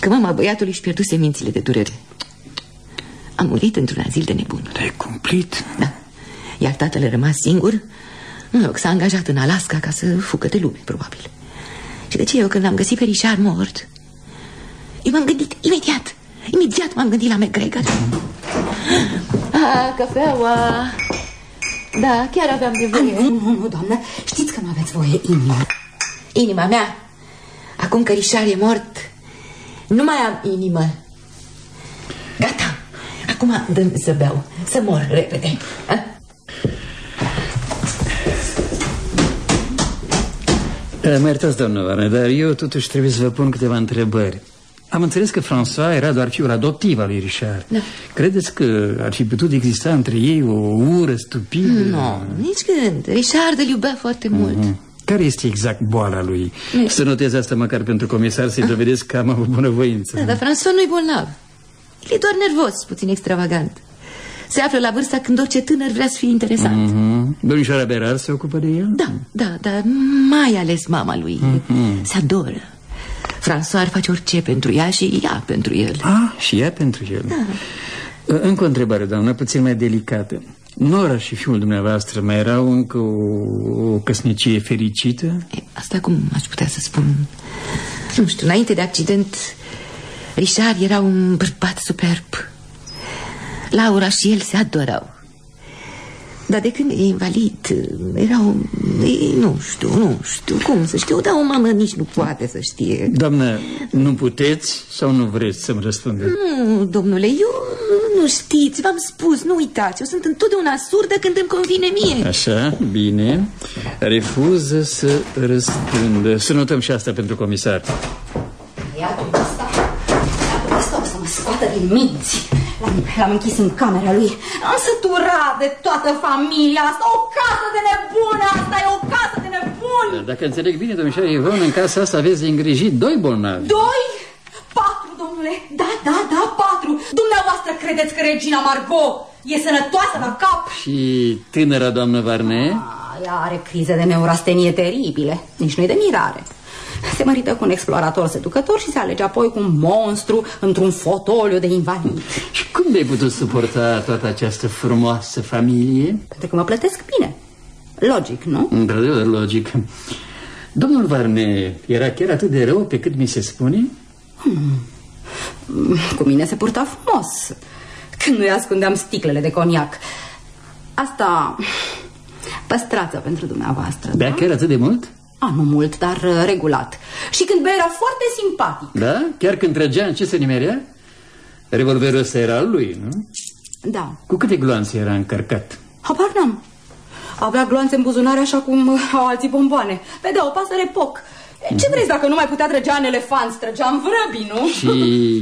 Că mama băiatului își pierduse mințile de durere. A murit într-un azil de nebun. Te-ai cumplit? Da. Iar tatăl a rămas singur, în loc, s-a angajat în Alaska ca să fugă de lume, probabil. Și de ce eu, când am găsit pe Richard mort, eu m-am gândit imediat, imediat m-am gândit la McGregor. Ah, cafeaua... Da, chiar aveam nevoie. Nu, nu, nu, doamnă, știți că nu aveți voie inima. Inima mea, acum că Richard e mort, nu mai am inimă. Gata, acum dăm să beau, să mor repede. A? Mă iertați, doamnă Varne, dar eu totuși trebuie să vă pun câteva întrebări. Am înțeles că François era doar fiul adoptiv al lui Richard. Da. Credeți că ar fi putut exista între ei o ură stupidă? Nu, nici când. Richard îl iubea foarte mult. Mm -hmm. Care este exact boala lui? Ne. Să notez asta măcar pentru comisar să-i dovedesc că am avut bunăvoință. Da, dar François nu-i bolnav. El e doar nervos, puțin extravagant. Se află la vârsta când orice tânăr vrea să fie interesant. Mm -hmm. Domnișoara Berar se ocupă de el? Da, da, dar mai ales mama lui. Mm -hmm. Se adoră. François ar face orice pentru ea și ea pentru el Ah, și ea pentru el da. Încă o întrebare, doamnă, puțin mai delicată Nora și fiul dumneavoastră mai erau încă o, o căsnicie fericită? E, asta cum aș putea să spun? Nu știu, înainte de accident Richard era un bărbat superb. Laura și el se adorau. Dar de când e invalid Erau, ei, nu știu, nu știu Cum să știu, dar o mamă nici nu poate să știe. Doamnă, nu puteți sau nu vreți să-mi răspundeți? Nu, domnule, eu nu știți, v-am spus, nu uitați Eu sunt întotdeauna surdă când îmi convine mie. Așa, bine. Refuză să răspundă. Să notăm și asta pentru comisar. Iată ăsta, iată ăsta o să mă scoată din minți L-am închis în camera lui. Am săturat de toată familia asta. O casă de nebune asta e o casă de nebuni. Dacă înțeleg bine, domnișoara Ivon, în casa asta aveți îngrijit doi bolnavi. Doi? Patru, domnule. Da, da, da, patru. Dumneavoastră credeți că regina Margot e sănătoasă la cap? Și tânăra doamnă Varne? ea are crize de neurastenie teribile. Nici nu-i de mirare. Se mărită cu un explorator seducător și se alege apoi cu un monstru într-un fotoliu de invalid. Și cum de-ai putut suporta toată această frumoasă familie? Pentru că mă plătesc bine. Logic, nu? Într-adevăr, logic. Domnul Varne era chiar atât de rău pe cât mi se spune? Hmm. Cu mine se purta frumos Când nu-i ascundeam sticlele de coniac Asta Păstrață pentru dumneavoastră Bea da? chiar atât de mult? A, nu mult, dar uh, regulat. Și când bea era foarte simpatic. Da? Chiar când trăgea în ce se nimerea? Revolverul ăsta era al lui, nu? Da. Cu câte gloanțe era încărcat? Habar n-am. Avea gloanțe în buzunare așa cum uh, au alții bomboane. Vedea o pasăre poc. Ce vreți dacă nu mai putea trăgea în elefant? Trăgea în vrăbi, nu? Și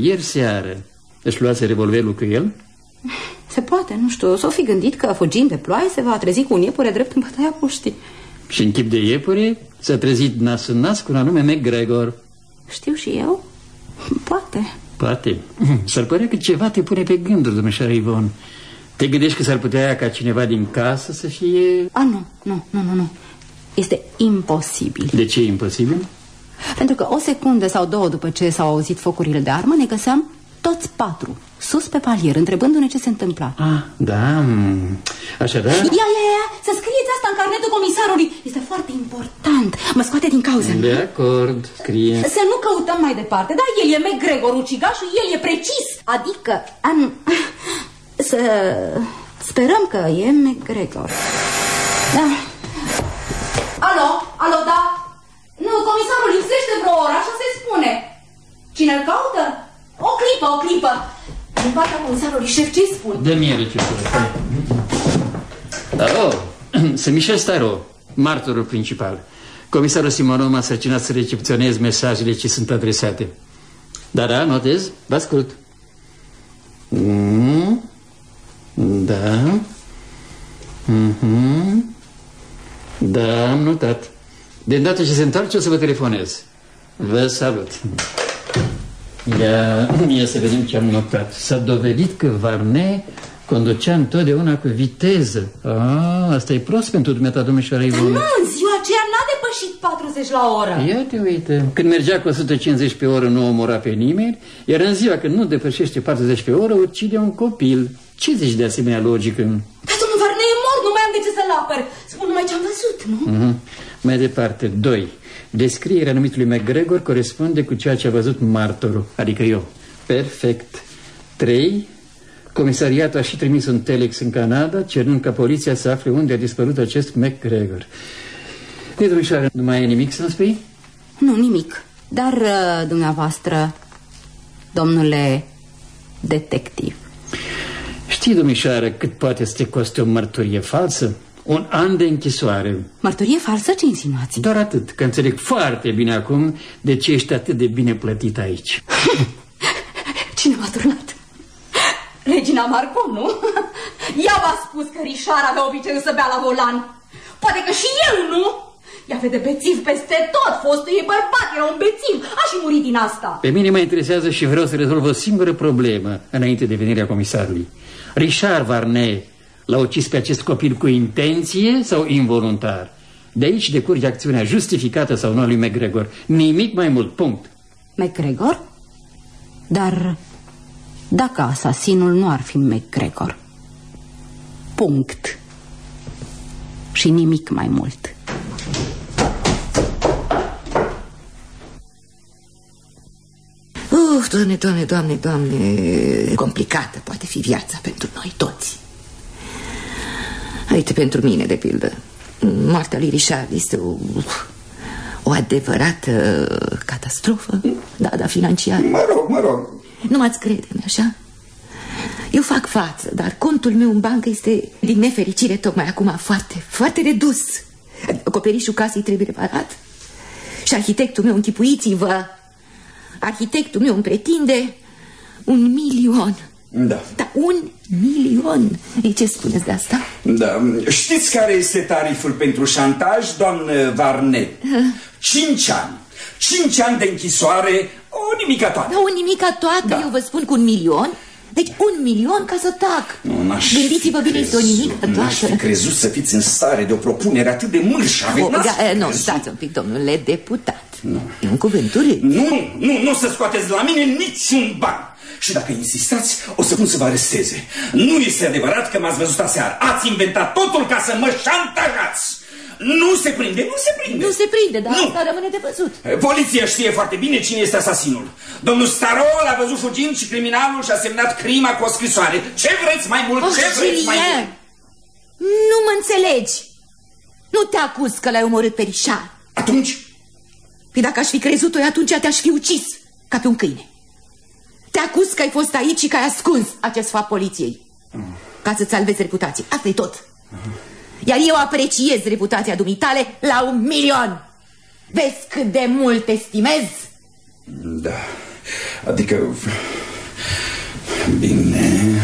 ieri seară își luase revolverul cu el? Se poate, nu știu, s-o fi gândit că fugind de ploaie se va trezi cu un iepure drept în bătaia puștii. Și în chip de iepure s-a trezit nas în nas cu un anume McGregor. Știu și eu? Poate. Poate. S-ar părea că ceva te pune pe gânduri, domnișoara Ivon. Te gândești că s-ar putea ca cineva din casă să fie... A, nu, nu, nu, nu, nu. Este imposibil. De ce e imposibil? Pentru că o secundă sau două după ce s-au auzit focurile de armă, ne găseam toți patru, sus pe palier, întrebându-ne ce se întâmpla. Ah, da, așadar... Ia, ia, ia, să scrieți asta în carnetul comisarului. Este foarte important. Mă scoate din cauză. De acord, scrie. Să nu căutăm mai departe. Da, el e McGregor, ucigașul, el e precis. Adică, am... Să sperăm că e McGregor. Da. Alo, alo, da? Nu, comisarul lipsește vreo oră, așa se spune. Cine îl caută? O clipă, o clipă. Din partea comisarului șef, ce spun? Dă mie receptură. Alo, sunt Michel Staro, martorul principal. Comisarul Simonov m-a sărcinat să recepționez mesajele ce sunt adresate. Da, da, notez, vă ascult. Mm, da. Mm -hmm. Da, am notat. De îndată ce se întoarce o să vă telefonez. Vă salut. Ia, ia să vedem ce am notat. S-a dovedit că Varne conducea întotdeauna cu viteză. Ah, asta e prost pentru dumneata, domnișoara Ivone. Nu, în ziua aceea n-a depășit 40 la oră. Ia te uite, când mergea cu 150 pe oră nu omora pe nimeni, iar în ziua când nu depășește 40 pe oră, ucide un copil. Ce zici de asemenea logică? Dar domnul Varne e mort, nu mai am de ce să-l apăr. Spun numai ce am văzut, nu? Uh -huh. Mai departe, 2. Descrierea numitului McGregor corespunde cu ceea ce a văzut martorul, adică eu. Perfect. 3. Comisariatul a și trimis un telex în Canada, cerând ca poliția să afle unde a dispărut acest McGregor. De domnișoară, nu mai e nimic să-mi spui? Nu, nimic. Dar, uh, dumneavoastră, domnule detectiv. Știi, domnișoară, cât poate să te coste o mărturie falsă? Un an de închisoare. Mărturie falsă? Ce insinuați? Doar atât, că înțeleg foarte bine acum de ce ești atât de bine plătit aici. Cine m-a turnat? Regina Marco, nu? Ea v-a spus că Richard avea obiceiul să bea la volan. Poate că și el, nu? Ea vede bețiv peste tot, fostul ei bărbat era un bețiv, a și murit din asta. Pe mine mă interesează și vreau să rezolv o singură problemă înainte de venirea comisarului. Richard Varnet L-a ucis pe acest copil cu intenție sau involuntar? De aici decurge acțiunea justificată sau nu a lui McGregor. Nimic mai mult, punct. McGregor? Dar dacă asasinul nu ar fi McGregor? Punct. Și nimic mai mult. Uf, doamne, doamne, doamne, doamne Complicată poate fi viața pentru noi toți Uite, pentru mine, de pildă. Moartea lui Richard este o, o adevărată catastrofă. Da, da, financiară. Mă rog, mă rog. Nu m-ați crede, nu așa? Eu fac față, dar contul meu în bancă este, din nefericire, tocmai acum foarte, foarte redus. Acoperișul casei trebuie reparat. Și arhitectul meu, închipuiți-vă Arhitectul meu îmi pretinde un milion Da. Da, un milion. Ei, ce spuneți de asta? Da, știți care este tariful pentru șantaj, doamnă Varne? Cinci ani. Cinci ani de închisoare, o nimica toată. Da, o nimica toată, da. eu vă spun cu un milion? Deci un milion ca să tac. Gândiți-vă bine, este o nimic N-aș fi crezut să fiți în stare de o propunere atât de mârșă oh, da, Nu, stați un pic, domnule deputat. Nu, e un cuvânturi Nu, nu, nu să scoateți la mine niciun ban și dacă insistați, o să pun să vă aresteze. Nu este adevărat că m-ați văzut aseară. Ați inventat totul ca să mă șantajați. Nu se prinde, nu se prinde. Nu se prinde, dar nu. asta rămâne de văzut. Poliția știe foarte bine cine este asasinul. Domnul Starol a văzut fugind și criminalul și-a semnat crima cu o scrisoare. Ce vreți mai mult? Oh, ce vreți Julien, mai mult? Nu mă înțelegi. Nu te acuz că l-ai omorât pe Richard. Atunci? Păi dacă aș fi crezut-o, atunci te-aș fi ucis ca pe un câine. Te acuz că ai fost aici și că ai ascuns acest fapt poliției. Ca să-ți salvezi reputație. asta e tot. Iar eu apreciez reputația dumitale la un milion. Vezi cât de mult te estimez? Da, adică... Bine,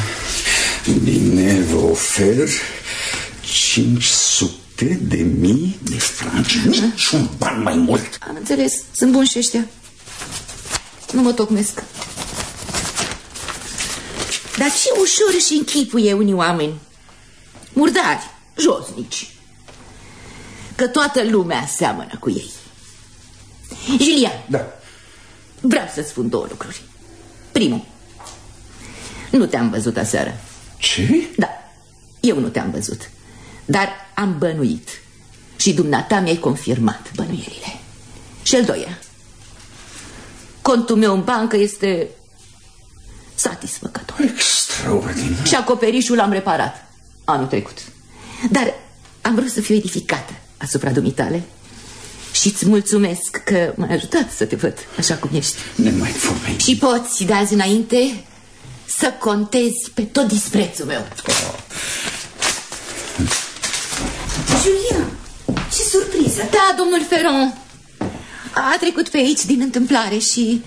bine, vă ofer 500 de mii de franci, niciun ban mai mult. Am înțeles, sunt buni și ăștia. Nu mă tocmesc. Dar ce ușor își închipuie unii oameni. Murdari, josnici. Că toată lumea seamănă cu ei. Julian, Da, vreau să spun două lucruri. Primul, nu te-am văzut aseară. ce? Da, eu nu te-am văzut. Dar am bănuit. Și dumneata mi-ai confirmat bănuierile. Și el doilea. Contul meu în bancă este satisfăcător. Extraordinar. Și acoperișul l-am reparat anul trecut. Dar am vrut să fiu edificată asupra dumitale și îți mulțumesc că m-ai ajutat să te văd așa cum ești. Nemaipomeni. Și poți de azi înainte să contezi pe tot disprețul meu. Julian, ce surpriză! Da, domnul Ferron a trecut pe aici din întâmplare și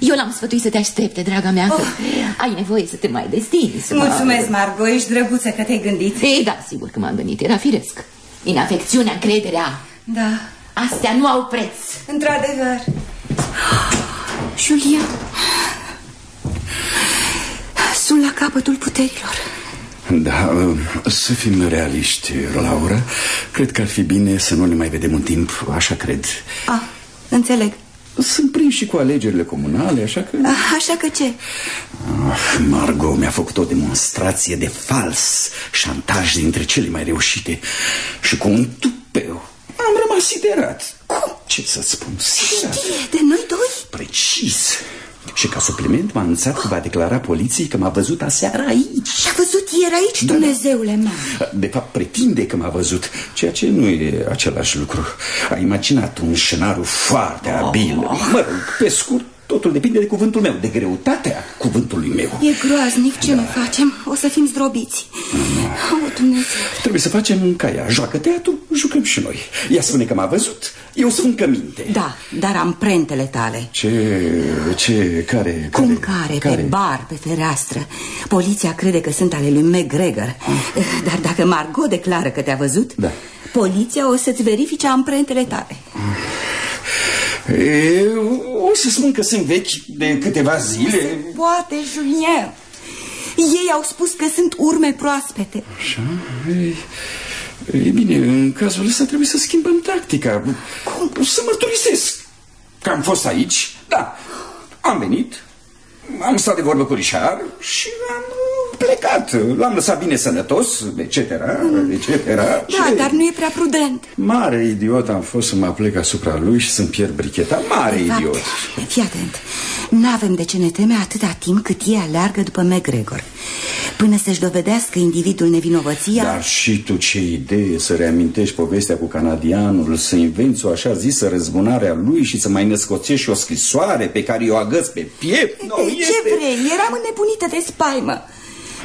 eu l-am sfătuit să te aștepte, draga mea, că ai nevoie să te mai destini. Să Mulțumesc, Margot, ești drăguță că te-ai gândit. Ei, da, sigur că m-am gândit, era firesc. Din afecțiunea, încrederea, Da, astea nu au preț. într-adevăr. Julian, sunt la capătul puterilor. Da, să fim realiști, Laura. Cred că ar fi bine să nu ne mai vedem un timp, așa cred. Ah, înțeleg. Sunt prins și cu alegerile comunale, așa că... Ah, Așa că ce? Ah, Margot mi-a făcut o demonstrație de fals șantaj dintre cele mai reușite și cu un tupeu. Am rămas siderat. Cum? Ce să spun? Siderat. Știe de noi doi? Precis. Și ca supliment m-a anunțat că va declara poliției că m-a văzut aseară aici. Și-a văzut ieri aici, Da. Dumnezeule meu. De fapt, pretinde că m-a văzut, ceea ce nu e același lucru. A imaginat un scenariu foarte abil. Mă rog, pe scurt, totul depinde de cuvântul meu, de greutatea cuvântului meu. E groaznic, ce ne facem? O să fim zdrobiți. O, Dumnezeu. Trebuie să facem ca ea. Joacă teatru, jucăm și noi. Ea spune că m-a văzut, eu spun că minte. Da, dar amprentele tale. Ce, ce, care, Cum care, pe bar, pe fereastră Poliția crede că sunt ale lui McGregor Dar dacă Margot declară că te-a văzut Da. Poliția o să-ți verifice amprentele tale E, o să spun că sunt vechi de câteva zile. Poate, Julien Ei au spus că sunt urme proaspete Așa, e, e bine, în cazul ăsta trebuie să schimbăm tactica. Cum? Să mărturisesc că am fost aici, da, am venit, am stat de vorbă cu Richard și am plecat. L-am lăsat bine sănătos, etc., etc. Da, dar nu e prea prudent Mare idiot am fost să mă plec asupra lui și să-mi pierd bricheta. Mare De fapt, idiot. Fii atent N-avem de ce ne teme atâta timp cât ei aleargă după McGregor Până să-și dovedească individul nevinovăția Dar și tu ce idee să reamintești povestea cu canadianul, să invenți o așa zisă răzbunare a lui și să mai născoțești și o scrisoare pe care o agăți pe piept? Nu, Ei, Ce vrei? Eram înnebunită de spaimă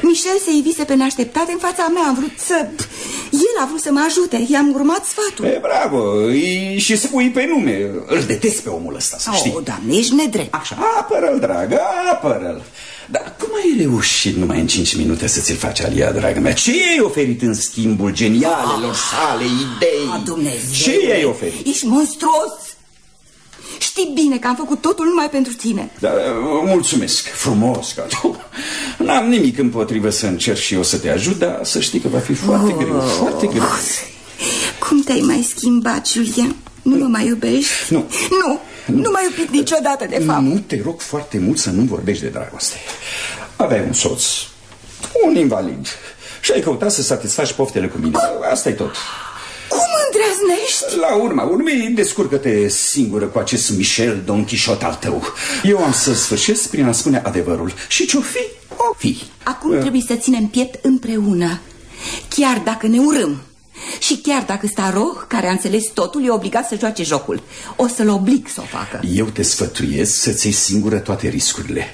Michel se ivise pe neașteptate în fața mea Am vrut să... El a vrut să mă ajute I-am urmat sfatul E, bravo, e, și spui pe nume. Îl detest pe omul ăsta, să știi. Oh, doamne, ești nedrept Așa, apără-l, dragă, apără-l. Dar cum ai reușit numai în cinci minute să ți-l faci alia, dragă mea? Ce i-ai oferit în schimbul genialelor sale idei? Ah, Dumnezeu Ce i-ai oferit? Ești monstruos Știi bine că am făcut totul numai pentru tine Da, mulțumesc, frumos ca tu. N-am nimic împotrivă să încerc și eu să te ajut, dar să știi că va fi foarte greu, foarte greu. Cum te-ai mai schimbat, Julian? Nu mă mai iubești? Nu. Nu, nu m-ai iubit niciodată, de fapt Nu te rog foarte mult să nu vorbești de dragoste. Aveai un soț, un invalid, și ai căutat să satisfaci poftele cu mine. asta e tot. Cum îndrăznești? La urma urmei, descurcă-te singură cu acest Michel Don Quixote al tău. Eu am să sfârșesc prin a spune adevărul. Și ce-o fi, o fi. Acum trebuie să ținem piept împreună Chiar dacă ne urâm Și chiar dacă Staroh, care a înțeles totul, e obligat să joace jocul O să-l oblig să o facă Eu te sfătuiesc să-ți iei singură toate riscurile.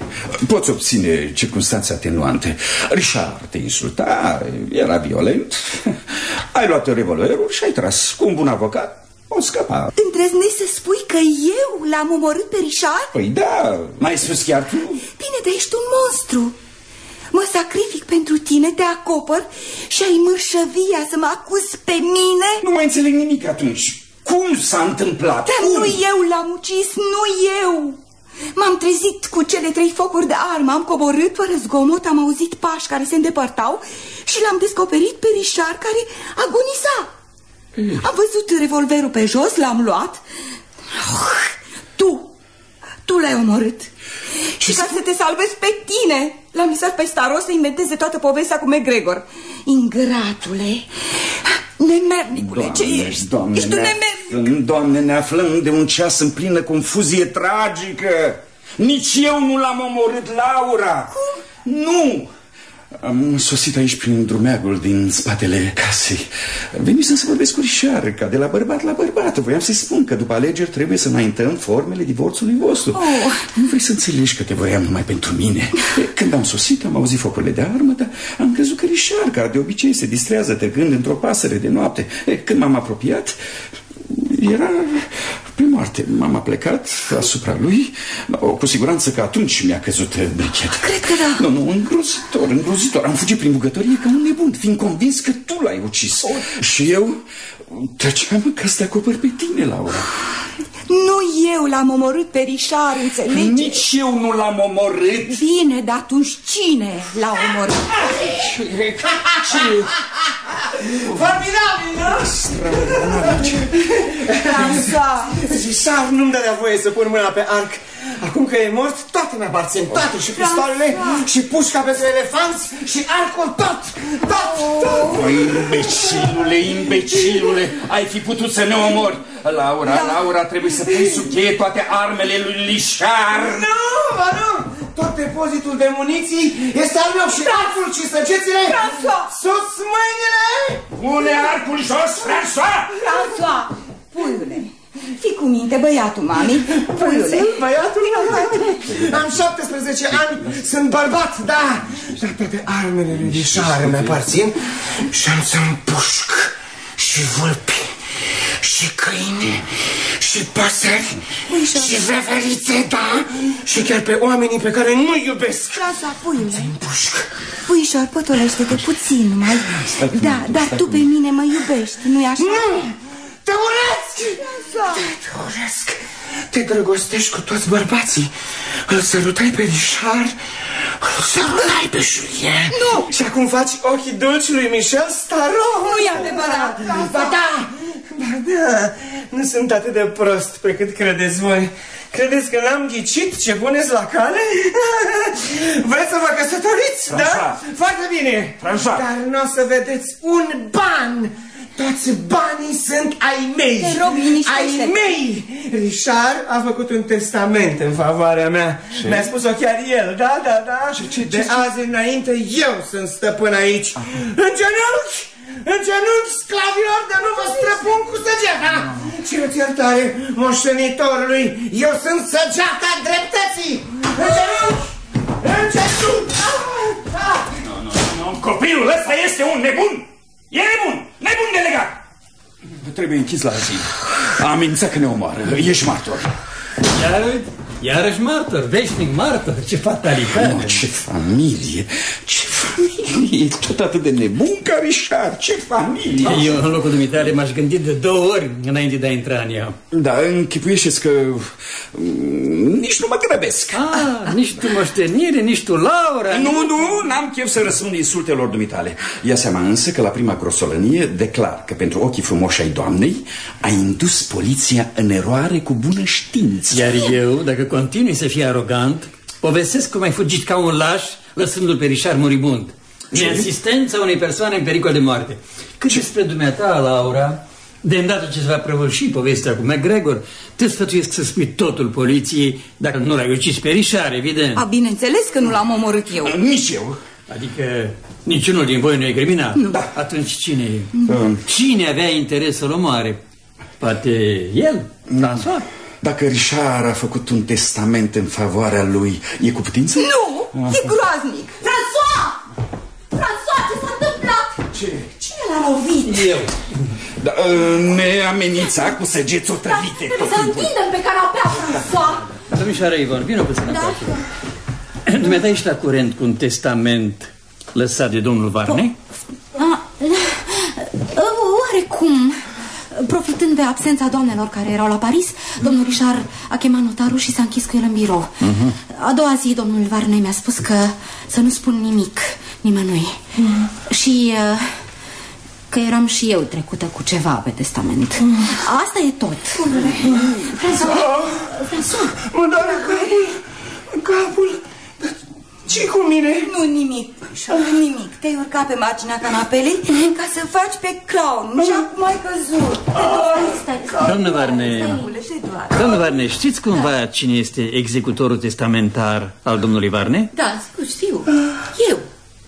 Poți obține circunstanțe atenuante. Richard te insulta, era violent. Ai luat revolverul și ai tras. Cu un bun avocat, pot scăpa. Îndrăznești să spui că eu l-am omorât pe Richard? Păi da, n-ai spus chiar tu? Bine, dar ești un monstru. Mă sacrific pentru tine, te acopăr și ai mărșăvia să mă acuzi pe mine? Nu mai înțeleg nimic atunci. Cum s-a întâmplat? Dar Cum? nu eu l-am ucis, nu eu! M-am trezit cu cele trei focuri de armă, am coborât fără zgomot, am auzit pași care se îndepărtau și l-am descoperit pe Richard care agonisa. Am văzut revolverul pe jos, l-am luat. Oh, tu, tu l-ai omorât. Și ca să te salvezi pe tine, l-am lăsat pe Staros să inventeze toată povestea cu McGregor. Ingratule, nemernicule, ce ești? Doamne, ești un ne nemernic. aflăm, Doamne, ne aflăm de un ceas în plină confuzie tragică. Nici eu nu l-am omorât, Laura. Cum? Nu! Am sosit aici prin drumeagul din spatele casei. Venisem să vorbesc cu Richard, ca de la bărbat la bărbat. Voiam să-i spun că după alegeri trebuie să înaintăm formele divorțului vostru. Oh. Nu vrei să înțelegi că te voiam numai pentru mine. E, Când am sosit, am auzit focurile de armă, dar am crezut că Richard, care de obicei se distrează trecând într-o pasăre de noapte. E, Când m-am apropiat, era pe moarte. M-am aplecat asupra lui. O, Cu siguranță că atunci mi-a căzut bricheta. Cred că da. Nu, nu, îngrozitor, îngrozitor. Am fugit prin bucătărie ca un nebun, fiind convins că tu l-ai ucis. Și eu treceam ca să te acopăr pe tine, Laura. Nu eu l-am omorât pe Richard, înțelegi? Nici eu nu l-am omorât. Bine, dar atunci cine l-a omorât? Formidabil, nu? François, Richard nu-mi dădea voie să pun mâna pe arc. Acum că e mort, toate mi aparțin, toate, și pistoalele, și pușca pentru elefanți, și arcul, tot, tot, tot. Măi, imbecilule, imbecilule, ai fi putut să ne omori. Laura, Da. Laura, trebuie să pui sub cheie toate armele lui Lișar. Nu, mă, nu! Tot depozitul de muniții este al meu și arcul și săgețile François! sus mâinile! Pune arcul jos, François! François, puiule, fii cu minte, băiatul mami, puiule. Băiatul meu, am 17 ani, sunt bărbat, da, dar toate armele lui Richard îmi aparțin și am să împușc și vulpi și câini și păsări și veverițe, da, și chiar pe oamenii pe care nu iubesc. François, puiule, Împușc. puișor, potolește-te puțin numai. Da, dar tu pe mine mă iubești, nu-i așa? Nu! Te urăsc! François, Te urăsc! Te drăgostești cu toți bărbații. Îl sărutai pe Richard, îl sărutai pe Julien. Nu! Și acum faci ochii dulci lui Michel Staro. nu e adevărat, Ba da! Ba da! Nu sunt atât de prost pe cât credeți voi. Credeți că n-am ghicit ce puneți la cale? Vreți să vă căsătoriți, da? François. Foarte bine! François. Dar nu o să vedeți un ban! Toți banii sunt ai mei! Te rog, liniștește-te. Ai mei! Richard a făcut un testament în favoarea mea. Mi-a spus-o chiar el, da, da, da. Ce, ce, ce, De ce? azi înainte eu sunt stăpân aici. În genunchi! În genunchi, sclavilor, de nu vă străpun cu săgeata! Cereți iertare moștenitorului, eu sunt săgeata dreptății! În genunchi! În genunchi! Ah, ah. Nu, nu, nu, copilul ăsta este un nebun! E nebun! Nebun delegat! Trebuie închis la zi. A amenințat că ne omoară. Ești martor. Iar, iarăși martor, veșnic martor, ce fatalitate. Nu, ce familie! Ce familie! Tot atât de nebun ca Richard! Ce familie! Eu, în locul dumitale, m-aș gândi de două ori înainte de a intra în ea. Da, închipuiește că mm, nici nu mă grăbesc. Ah, nici tu moștenire, nici tu Laura. Nu, nu, n-am chef să răspund insultelor dumitale. Ia seama însă că la prima grosolănie declar că pentru ochii frumoși ai doamnei ai indus poliția în eroare cu bună știință. Iar eu, dacă continui să fii arogant, povestesc cum ai fugit ca un laș, lăsându-l pe Richard moribund. De asistența unei persoane în pericol de moarte. Cât despre dumneata, Laura, de îndată ce se va prăvârși povestea cu McGregor, te sfătuiesc să spui totul poliției, dacă nu l-ai ucis pe Richard, evident. A, bineînțeles că nu l-am omorât eu. Nici eu. Adică niciunul din voi nu e criminal. Nu. Da. Atunci cine e? Cine avea interes să-l omoare? Poate el? François? Dacă Richard a făcut un testament în favoarea lui, e cu putință? Nu, e groaznic. François! François, ce s-a întâmplat? Ce? Cine l-a lovit? Eu. Da, uh, ne amenința cu săgeți otrăvite. Da, trebuie să întindem pe canapea, François. Domnișoara Ivon, vină puțin Da. încoace. Dumneata ești la curent cu un testament lăsat de domnul Varney? Ah, Oarecum, profitând de absența doamnelor care erau la Paris, domnul Richard a chemat notarul și s-a închis cu el în birou. Mhm. A doua zi, domnul Varney mi-a spus că să nu spun nimic nimănui. Și uh, că eram și eu trecută cu ceva pe testament. Asta e tot. François, François, Mă doare capul, capul. Ce cu mine? Nu nimic, Pușor, nimic. Te-ai urcat pe marginea canapelei ca să faci pe clown și acum ai căzut. Te doare. Domnul Varney, Te doare. domnul Varney, știți cumva cine este executorul testamentar al domnului Varney? Da, sigur, știu. Eu.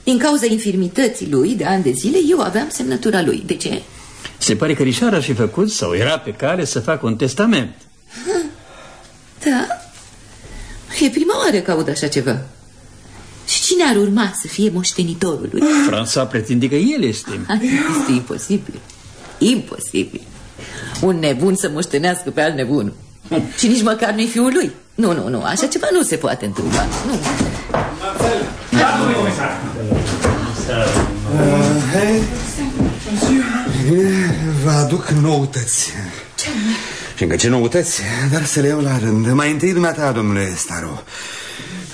Din cauza infirmității lui de ani de zile, eu aveam semnătura lui. De ce? Se pare că Richard ar fi făcut sau era pe cale să facă un testament. Da? E prima oară că aud așa ceva. Și cine ar urma să fie moștenitorul lui? François pretinde că el este. Este imposibil. Imposibil. Un nebun să moștenească pe alt nebun. Și nici măcar nu-i fiul lui. Nu, nu, nu, așa ceva nu se poate întâmpla. Nu. Vă aduc noutăți. Și încă ce noutăți, dar să le iau la rând. Mai întâi dumneata, domnule Staro.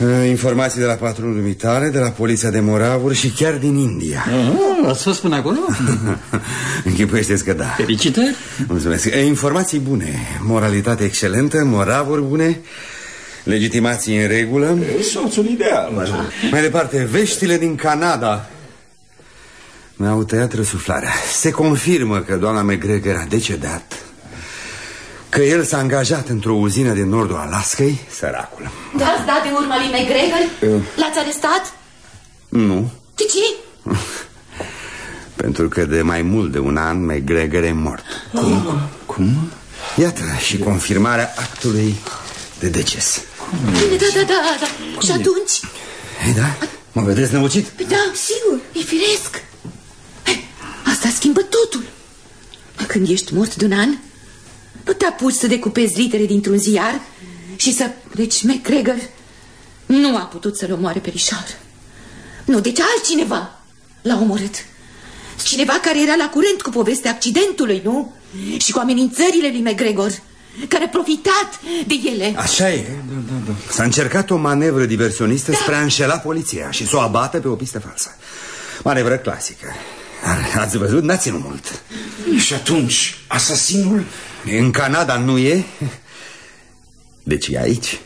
Uh, Informații de la patrulul dumitale, de la poliția de moravuri și chiar din India. Ah, ați fost până acolo? Închipuiește că da. Felicitări. Mulțumesc. E, Informații bune, moralitate excelentă, moravuri bune, legitimații în regulă. Soțul ideal. Mai departe, veștile din Canada. Mi-au tăiat răsuflarea. Se confirmă că doamna McGregor a decedat. Că el s-a angajat într-o uzină din nordul Alaskei, săracul. Da, ați dat de urma lui McGregor? L-ați arestat? Nu, De ce? pentru că de mai mult de un an McGregor e mort. Cum? Cum? Iată și confirmarea actului de deces. Bine, da, da, da, da. Și atunci? Ei, da? Mă vedeți năucit? Păi da, sigur, e firesc. Hai, Asta schimbă totul. Când ești mort de un an, nu te apuci să decupezi litere dintr-un ziar și să... Deci McGregor nu a putut să-l omoare pe Richard. Nu, deci altcineva l-a omorât. Cineva care era la curent cu povestea accidentului, nu? Și cu amenințările lui McGregor, care a profitat de ele. Așa e. Da, da, da. S-a încercat o manevră diversionistă da. spre a înșela poliția și să o abată pe o pistă falsă. Manevră clasică. Dar ați văzut, n-a ținut mult. Și atunci, asasinul? În Canada nu e? Deci e aici?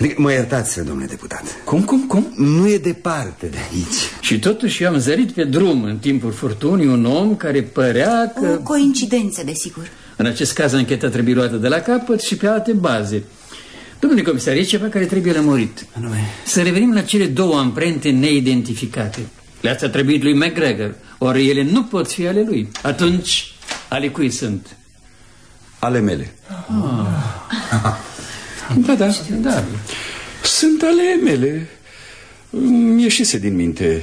Adică, Mă iertați, domnule deputat. Cum, cum, cum? Nu e departe de aici. Și totuși eu am zărit pe drum în timpul furtunii un om care părea că... O coincidență, desigur. În acest caz, ancheta trebuie luată de la capăt și pe alte baze. Domnule comisar, e ceva care trebuie lămurit. Anume? Să revenim la cele două amprente neidentificate. Le-ați atribuit lui McGregor, ori ele nu pot fi ale lui. Atunci, ale cui sunt? Ale mele. Da, da, da. Sunt ale mele. Îmi ieșise din minte.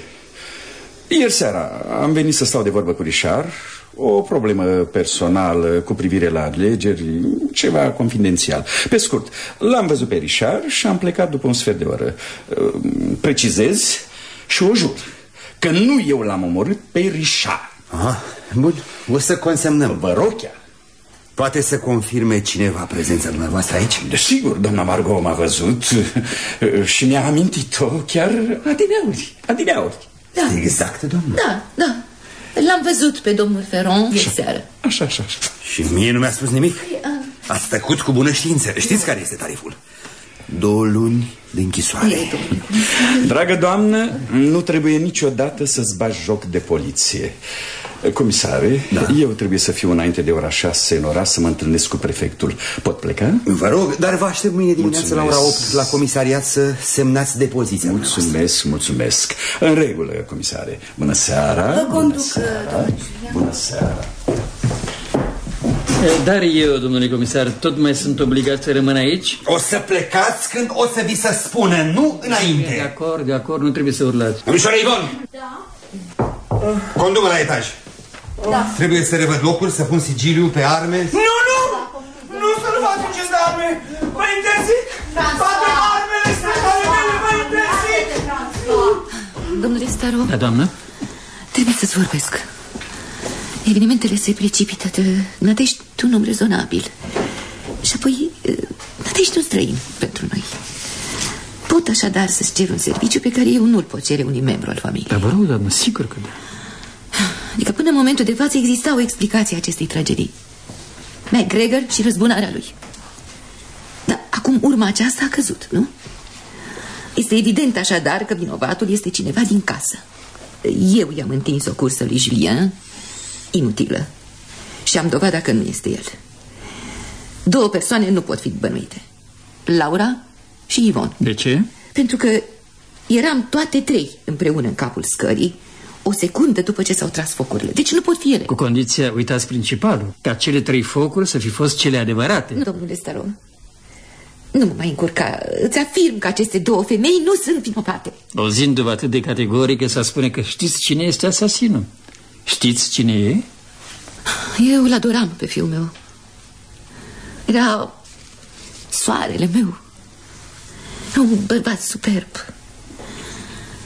Ieri seara am venit să stau de vorbă cu Richard. O problemă personală cu privire la alegeri, ceva confidențial. Pe scurt, l-am văzut pe Richard și am plecat după un sfert de oră. Precizez și o jur că nu eu l-am omorât pe Richard. Aha, bun, o să consemnăm. Vă rog chiar. Poate să confirme cineva prezența dumneavoastră aici? Desigur, doamna Margot m-a văzut și mi-a amintit-o chiar adineauri, adineauri. Da. Exact, domnule. Da, da. L-am văzut pe domnul Ferron ieri seară. Așa, așa, așa. Și mie nu mi-a spus nimic? Ați tăcut cu bună știință. Știți care este tariful? Două luni de închisoare. Dragă doamnă, nu trebuie niciodată să-ți bagi joc de poliție. Comisare, da. eu trebuie să fiu înainte de ora 6 în oraș să mă întâlnesc cu prefectul. Pot pleca? Vă rog, dar vă aștept mâine dimineață la ora Mulțumesc. 8 la comisariat să semnați depoziția. Mulțumesc, mulțumesc. În regulă, comisare. Bună seara. Vă bună conduc, seara. Bună seara. Dar eu, domnule comisar, tot mai sunt obligat să rămân aici? O să plecați când o să vi se spună, nu De înainte. acord, de acord, nu trebuie să urlați. Domnișoara Ivon! Da? Condu-mă la etaj. Da. Trebuie să revăd locul, să pun sigiliu pe arme. Nu, nu! Nu să nu vă atingeți de arme! Vă interzic! Toate armele sunt ale mele, vă interzic! Domnule Staro, Da, doamnă? trebuie să-ți vorbesc. Evenimentele se precipită. de- Nădești tu un om rezonabil. Și apoi, eh, Nădești un străin pentru noi. Pot așadar să-ți cer un serviciu pe care eu nu-l pot cere unui membru al familiei. Dar vă rog, doamnă, sigur că da. Adică până în momentul de față exista o explicație a acestei tragedii. McGregor și răzbunarea lui. Dar acum urma aceasta a căzut, nu? Este evident așadar că vinovatul este cineva din casă. Eu i-am întins o cursă lui Julien, inutilă. Și am dovada că nu este el. Două persoane nu pot fi bănuite. Laura și Ivon. De ce? Pentru că eram toate trei împreună în capul scării o secundă după ce s-au tras focurile. Deci nu pot fi ele. Cu condiția, uitați principalul, ca cele trei focuri să fi fost cele adevărate. Nu, domnule Staron. Nu mă mai încurca. Îți afirm că aceste două femei nu sunt vinovate. Auzindu-vă atât de categorică, să spune că știți cine este asasinul. Știți cine e? Eu îl adoram pe fiul meu. Era soarele meu. Un bărbat superb.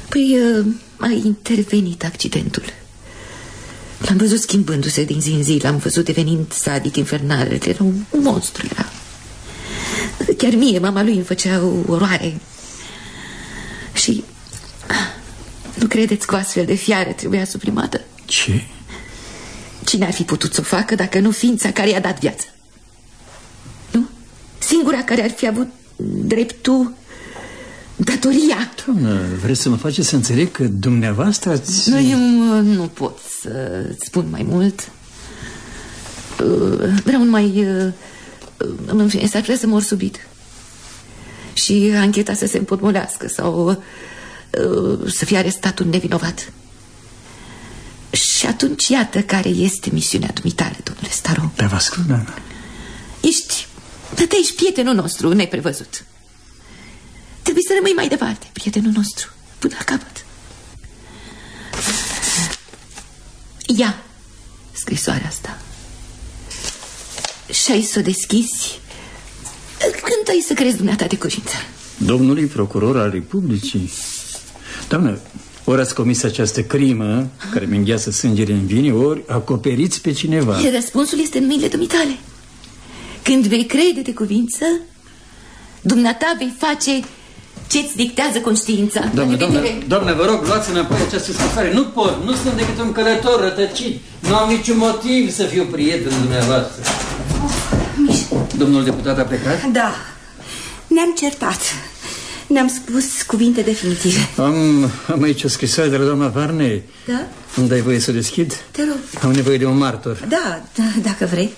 Păi uh, a intervenit accidentul. L-am văzut schimbându-se din zi în zi, l-am văzut devenind sadic infernal. Era un monstru, era. Chiar mie, mama lui îmi făcea o oroare. Și nu credeți că o astfel de fiară trebuia suprimată? Ce? Cine ar fi putut să o facă dacă nu ființa care i-a dat viață? Nu? Singura care ar fi avut dreptul, datoria. Doamnă, vreți să mă faceți să înțeleg că dumneavoastră ați... Nu, eu uh, nu pot să spun mai mult. Uh, Vreau numai... uh, uh, În fine, s-ar putea să mor subit. Și ancheta să se împotmolească sau uh, să fie arestat un nevinovat. Și atunci iată care este misiunea dumitale, domnule Staro. Dar vă ascult, doamnă. Ești, te ești prietenul nostru neprevăzut. Trebuie să rămâi mai departe, prietenul nostru, până la capăt. Ia scrisoarea asta. Și ai să o deschizi când ai să crezi dumneata de cuvință. Domnului procuror al Republicii. Doamnă, ori ați comis această crimă care mi îngheață sângele în vine, ori acoperiți pe cineva. Răspunsul este în mâinile dumitale. Când vei crede de cuvință, dumneata vei face ce-ți dictează conștiința. Doamne, La doamne, revedere. doamne, vă rog, luați înapoi această scrisoare. Nu pot, nu sunt decât un călător rătăcit. Nu am niciun motiv să fiu prietenul dumneavoastră. Domnul deputat a plecat? Da, ne-am certat. Ne-am spus cuvinte definitive. Am, am aici o scrisoare de la doamna Varney. Da? Îmi dai voie să o deschid? Te rog. Am nevoie de un martor. Da, da dacă vrei.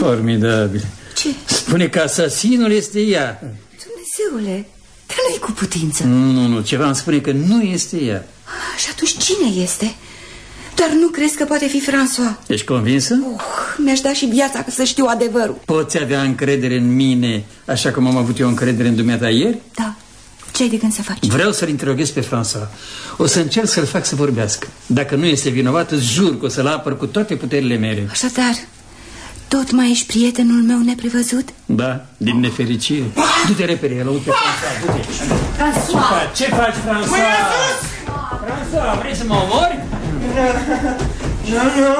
Formidabil. Ce? Spune că asasinul este ea. Dumnezeule, dar nu e cu putință. Nu, nu, ceva îmi spune că nu este ea. Și atunci cine este? Dar nu crezi că poate fi François? Ești convinsă? Uh, mi-aș da și viața ca să știu adevărul. Poți avea încredere în mine, așa cum am avut eu încredere în dumneata ieri? Da. Ce ai de gând să faci? Vreau să-l interoghez pe François. O să încerc să-l fac să vorbească. Dacă nu este vinovat, îți jur că o să-l apăr cu toate puterile mele. Așadar, tot mai ești prietenul meu neprevăzut? Da, din nefericire. Du-te repede, el pe François, du-te. François! Ce faci, François? François, vrei să mă omori? Nu, nu,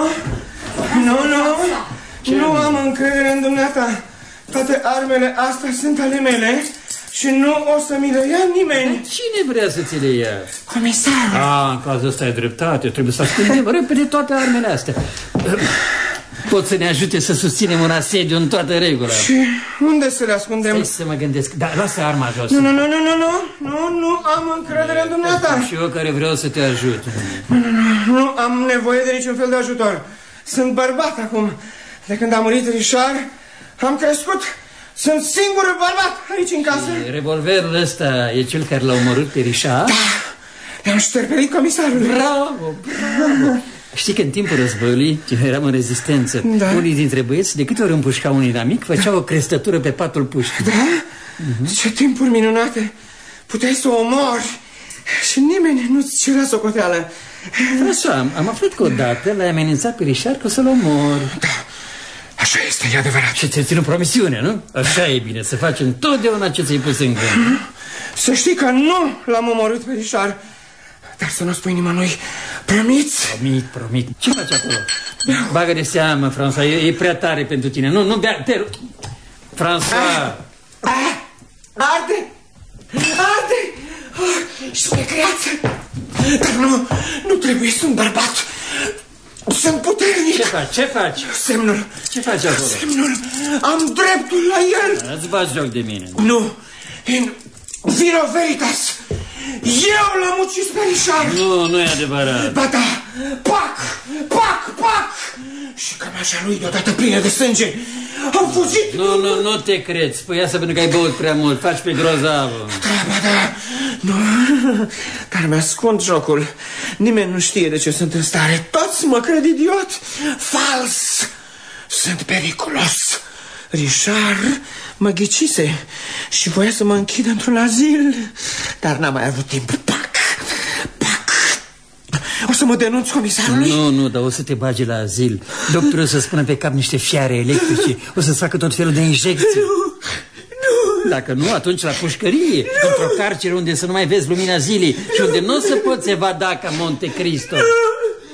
nu, nu, nu am încredere în dumneata. Toate armele astea sunt ale mele și nu o să mi le ia nimeni. Cine vrea să ți le ia? Comisar. Ah, în cazul ăsta ai dreptate. Trebuie să ascundem repede toate armele astea. Pot să ne ajute să susținem un asediu în toată regula. Și unde să le ascundem? Stai să mă gândesc. Da, lasă arma jos. Nu, nu, nu, nu, nu, nu, nu, nu am încredere în dumneata. Și eu care vreau să te ajut. Nu, nu, nu, nu am nevoie de niciun fel de ajutor. Sunt bărbat acum. De când a murit Richard, am crescut. Sunt singurul bărbat aici în casă. Revolverul ăsta e cel care l-a omorât pe Richard? Da. I-am șterpelit comisarul. Bravo, bravo. Știi că în timpul războiului, când eram în rezistență, Da. unii dintre băieți, de câte ori împușcau un inamic, făceau o crestătură pe patul puștii. Da? Ce timpuri minunate! Puteai să o omori și nimeni nu-ți cerea socoteală. Așa, am, am aflat că odată l-ai amenințat pe Richard că o să-l omori. Da, așa este, e adevărat. Și ți-ai ținut promisiunea, nu? Așa e bine, să facem întotdeauna ce ți-ai pus în gând. Să știi că nu l-am omorât pe Richard. Dar să nu spui nimănui. Promiți? Promit, promit. Ce faci acolo? Bagă de seamă, François, e, e prea tare pentru tine. Nu, nu bea, te rog. François! Ah, arde! Arde! Ah, și spune creață! Dar nu, nu trebuie, sunt bărbat. Sunt puternic. Ce faci? Ce faci? Semnul. Ce faci acolo? Semnul. Am dreptul la el. Îți bați joc de mine. Nu. In vino veritas. Eu l-am ucis pe Richard. Nu, nu e adevărat. Ba da. Pac, pac, pac. Și cămașa lui deodată plină de sânge. Am fugit. Nu, nu, nu te cred. Spui asta pentru că ai băut prea mult. Faci pe grozavă. Da, ba da. Nu. Dar mi-ascund jocul. Nimeni nu știe de ce sunt în stare. Toți mă cred idiot. Fals. Sunt periculos. Richard mă ghicise și voia să mă închidă într-un azil, dar n-am mai avut timp. Pac! Pac! O să mă denunț comisarului? Nu, nu, dar o să te bage la azil. Doctorul o să spună pe cap niște fiare electrice. O să-ți facă tot felul de injecții. Nu, nu. Dacă nu, atunci la pușcărie, într-o carceră unde să nu mai vezi lumina zilei și unde nu o să poți evada ca Monte Cristo. Nu,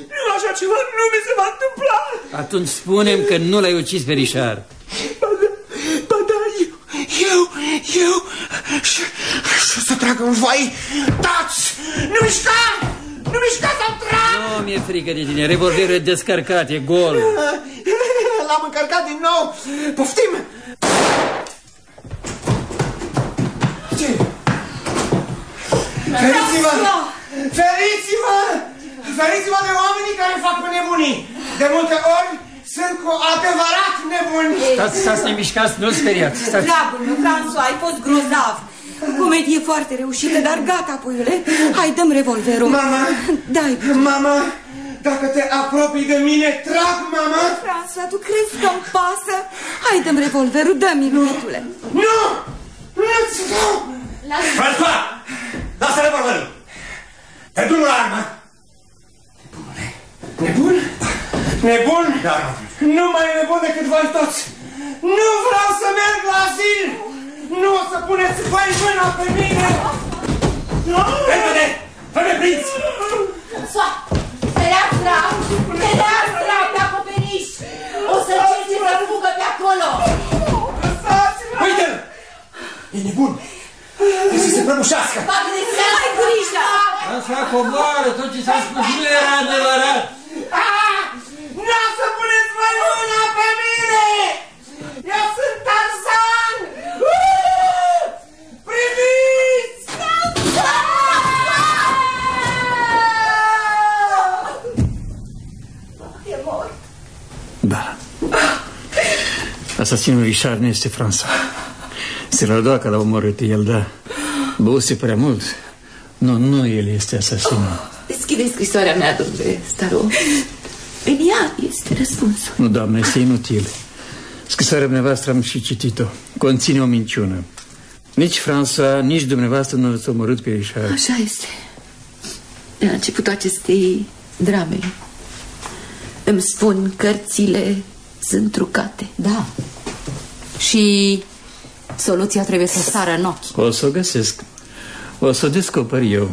nu, așa ceva nu mi se va întâmpla. Atunci spunem că nu l-ai ucis pe Richard. Ba da, ba da, eu, eu, eu și, și o să trag în voi. Tați! Nu mișca! Nu mișca să trag! Nu, mi-e frică de tine. Revolverul e descărcat, e gol. L-am încărcat din nou. Poftim! Ce? Feriți-vă! Feriți-vă! Feriți-vă de oamenii care fac pe nebunii! De multe ori sunt cu adevărat nebuni! Stați, stați nemișcați, nu speriați. Stați. Dragul meu, François, ai fost grozav. Comedie foarte reușită, dar gata, puiule. Hai, dăm revolverul. Mama! Dai. Mama! Dacă te apropii de mine, trag, mama! François, tu crezi că-mi pasă? Hai, dăm revolverul, dă-mi, iubitule. Nu! Nu-ți dau! François! Lasă revolverul! Te duc la armă! Nebun? Nebun? Da. Nu mai e nebun decât voi toți! Nu vreau să merg la azil! Nu o să puneți voi mâna pe mine! Nu! Repede! Fă-ne prinți! François, fereastra! Fereastra pe acoperiș! O să încerce să fugă pe acolo! Uite-l! E nebun! Trebuie să se prăbușească! Bagă de seama! Ai grijă! Așa coboară, tot ce s-a spus nu era adevărat. Nu o să puneți voi mâna pe mine! Eu sunt Tarzan! Uuu! Priviți! E mort! Da. Asasinul Richard nu este Franța. Se rădua că l-a omorât el, da. Băuse prea mult. Nu, nu el este asasinul. Deschide scrisoarea mea, domnule Staro. În ea este răspunsul. Nu, doamne, este inutil. Scrisoarea dumneavoastră am și citit-o. Conține o minciună. Nici François, nici dumneavoastră nu l-ați omorât pe Richard. Așa este. La începutul acestei drame îmi spun cărțile sunt trucate. Da. Și soluția trebuie să sară în ochi. O să o găsesc. O să o descoper eu.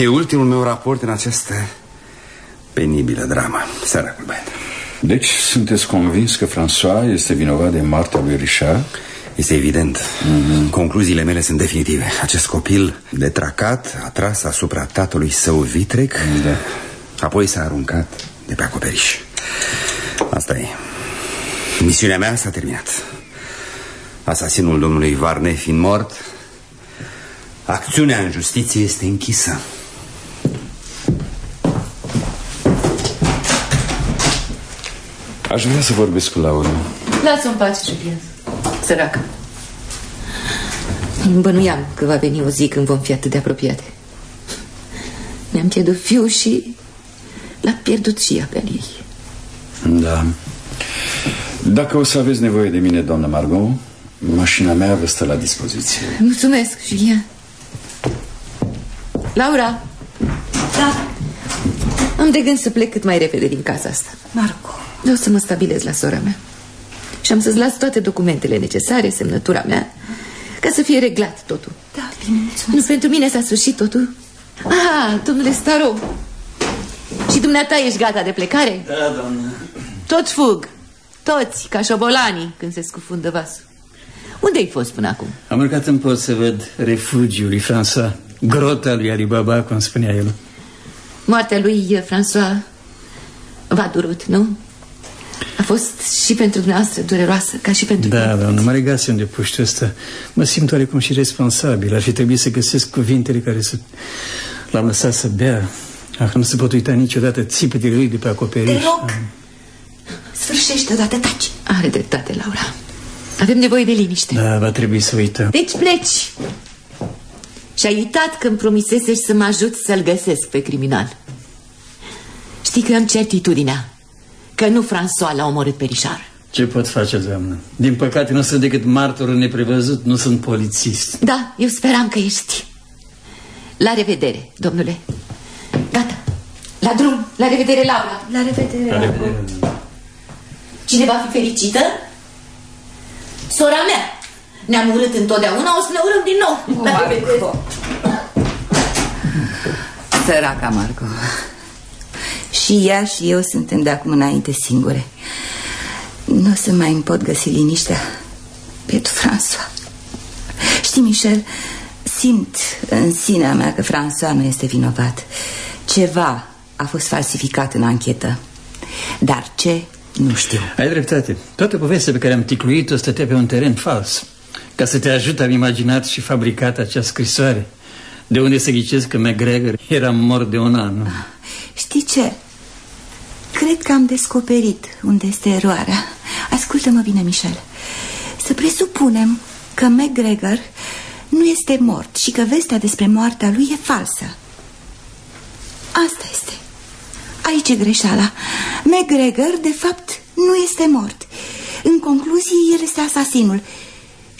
E ultimul meu raport în această penibilă dramă. Săracul băiat. Deci sunteți convins că François este vinovat de moartea lui Richard? Este evident. Mm-hmm. Concluziile mele sunt definitive. Acest copil detracat a tras asupra tatălui său vitrec, Da. apoi s-a aruncat de pe acoperiș. Asta e. Misiunea mea s-a terminat. Asasinul domnului Varne fiind mort, acțiunea în justiție este închisă. Aș vrea să vorbesc cu Laura. Lasă-o în pace, Julian. Săracă. Bănuiam că va veni o zi când vom fi atât de apropiate. Mi-am pierdut fiul și l-a pierdut și ea pe ei. Da. Dacă o să aveți nevoie de mine, doamnă Margot, mașina mea vă stă la dispoziție. Mulțumesc, Julien. Laura! Da, Am de gând să plec cât mai repede din casa asta. Marco. Vreau să mă stabilez la sora mea. Și am să-ți las toate documentele necesare, semnătura mea, ca să fie reglat totul. Da, bine, mulțumesc. Nu, pentru mine s-a sfârșit totul. Ah, domnule Staro. Și dumneata ești gata de plecare? Da, doamnă. Toți fug. Toți, ca șobolanii, când se scufundă vasul. Unde ai fost până acum? Am urcat în pod să văd refugiul lui François, grota lui Alibaba, cum spunea el. Moartea lui François v-a durut, nu? A fost și pentru dumneavoastră dureroasă, ca și pentru Da, doamnă, mă regasem de puștul ăsta. Mă simt oarecum și responsabil. Ar fi trebuit să găsesc cuvintele care să... L-am lăsat să bea. Ah, nu se pot uita niciodată țipetele lui de pe acoperiș. Te rog, sfârșește odată, taci. Are dreptate, Laura. Avem nevoie de liniște. Da, va trebui să uităm. Deci pleci. Și ai uitat când promisese să mă ajut să-l găsesc pe criminal. Știi că am certitudinea că nu François l-a omorât pe Richard. Ce pot face, doamnă? Din păcate nu sunt decât martor neprevăzut, nu sunt polițist. Da, eu speram că ești. La revedere, domnule. Gata. La drum. La revedere, Laura. La revedere. La revedere. Cine va fi fericită? Sora mea. Ne-am urât întotdeauna, o să ne urâm din nou. La revedere. Săraca Marco. Și ea și eu suntem de acum înainte singure. Nu o să mai îmi pot găsi liniștea pentru François. Știi, Michel, simt în sinea mea că François nu este vinovat. Ceva a fost falsificat în anchetă. Dar ce, nu știu. Ai dreptate. Toată povestea pe care am ticluit-o stătea pe un teren fals. Ca să te ajut am imaginat și fabricat acea scrisoare. De unde să ghicesc că McGregor era mort de un an. nu? Știi ce? Cred că am descoperit unde este eroarea. Ascultă-mă bine, Michel. Să presupunem că McGregor nu este mort și că vestea despre moartea lui e falsă. Asta este. Aici e greșeala. McGregor, de fapt, nu este mort. În concluzie, el este asasinul.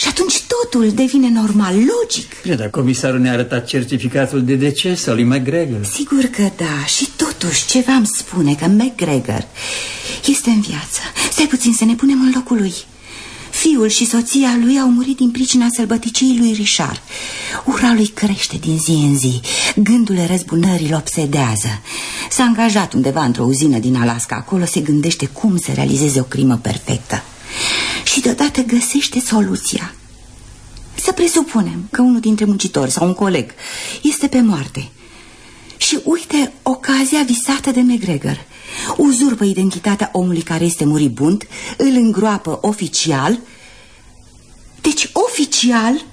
Și atunci totul devine normal, logic. Bine, dar comisarul ne-a arătat certificatul de deces al lui McGregor. Sigur că da, și totuși ceva îmi spune că McGregor este în viață. Stai puțin să ne punem în locul lui. Fiul și soția lui au murit din pricina sălbăticiei lui Richard. Ura lui crește din zi în zi. Gândurile răzbunării îl obsedează. S-a angajat undeva într-o uzină din Alaska. Acolo se gândește cum să realizeze o crimă perfectă. Și deodată găsește soluția. Să presupunem că unul dintre muncitori sau un coleg este pe moarte. Și uite ocazia visată de McGregor. Uzurpă identitatea omului care este muribund, îl îngroapă oficial. Deci, oficial,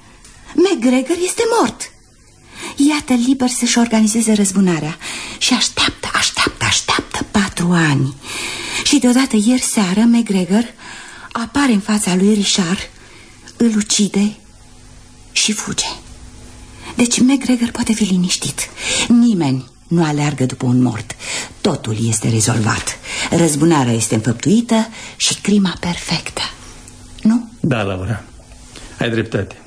McGregor este mort. Iată liber să-și organizeze răzbunarea și așteaptă, așteaptă, așteaptă patru ani. Și deodată ieri seară McGregor apare în fața lui Richard, îl ucide și fuge. Deci McGregor poate fi liniștit. Nimeni nu aleargă după un mort. Totul este rezolvat. Răzbunarea este înfăptuită și crima perfectă. Nu? Da, Laura, ai dreptate.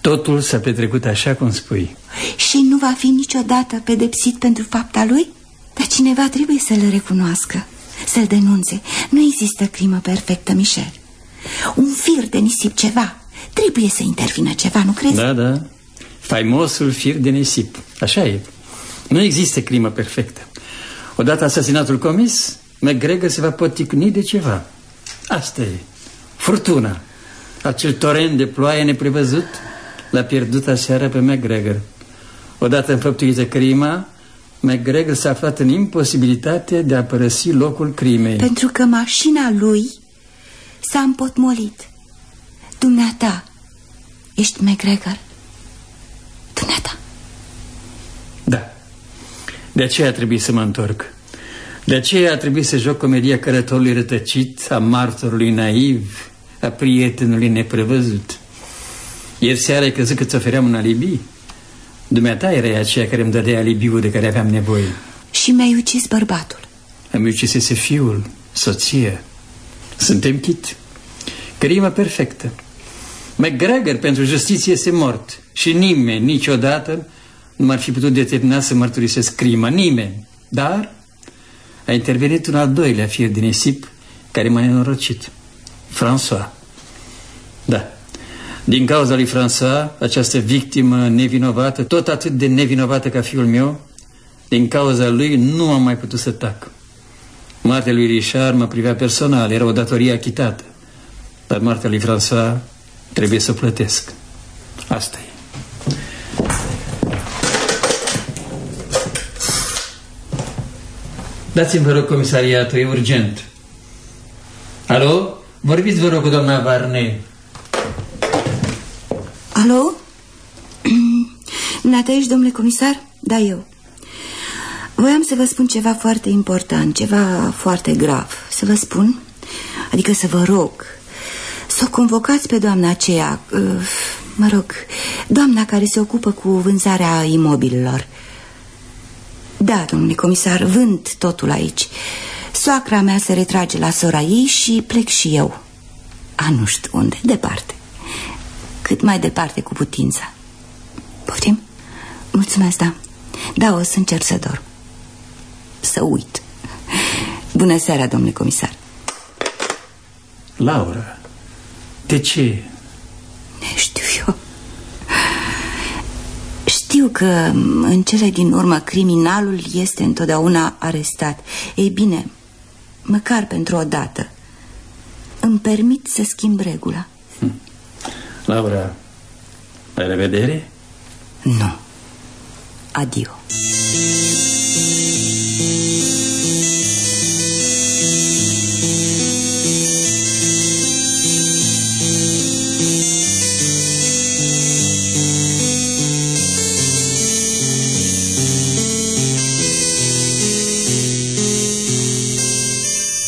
Totul s-a petrecut așa cum spui. Și nu va fi niciodată pedepsit pentru fapta lui? Dar cineva trebuie să-l recunoască, să-l denunțe. Nu există crimă perfectă, Michel. Un fir de nisip, ceva. Trebuie să intervină ceva, nu crezi? Da, da. Faimosul fir de nisip. Așa e. Nu există crimă perfectă. Odată asasinatul comis, McGregor se va poticni de ceva. Asta e. Furtuna. Acel torent de ploaie neprevăzut l-a pierdut aseară pe McGregor. Odată înfăptuită crima, McGregor s-a aflat în imposibilitate de a părăsi locul crimei. Pentru că mașina lui s-a împotmolit. Dumneata, ești McGregor? Dumneata. Da. De aceea a trebuit să mă întorc. De aceea a trebuit să joc comedia cărătorului rătăcit, a martorului naiv, a prietenului neprevăzut. Ieri seara ai crezut că ți ofeream un alibi? Dumneata era aceea care îmi dădea alibiul de care aveam nevoie. Și mi-ai ucis bărbatul. Îmi ucisese fiul, soție. Suntem chit. Crimă perfectă. McGregor pentru justiție este mort și nimeni niciodată nu m-ar fi putut determina să mărturisesc crima. Nimeni. Dar a intervenit un al doilea fir din nisip care m-a nenorocit. François. Da. Din cauza lui François, această victimă nevinovată, tot atât de nevinovată ca fiul meu, din cauza lui nu am mai putut să tac. Moartea lui Richard mă privea personal, era o datorie achitată. Dar moartea lui François trebuie să plătesc. Asta e. Dați-mi, vă rog, comisariatul, e urgent. Alo? Vorbiți, vă rog, cu doamna Varne. Alo? Dumneata ești, domnule comisar? Da, eu. Voiam să vă spun ceva foarte important, ceva foarte grav. Să vă spun, adică să vă rog, să o convocați pe doamna aceea, uh, mă rog, doamna care se ocupă cu vânzarea imobililor. Da, domnule comisar, vând totul aici. Soacra mea se retrage la sora ei și plec și eu. A, nu știu unde, departe. Cât mai departe cu putința. Poftim? Mulțumesc, da. Da, o să încerc să dorm. Să uit. Bună seara, domnule comisar. Laura, de ce? Știu eu. Știu că în cele din urmă criminalul este întotdeauna arestat. Ei bine, măcar pentru o dată, îmi permit să schimb regula. Hm. Laura, la revedere? Nu. Adio.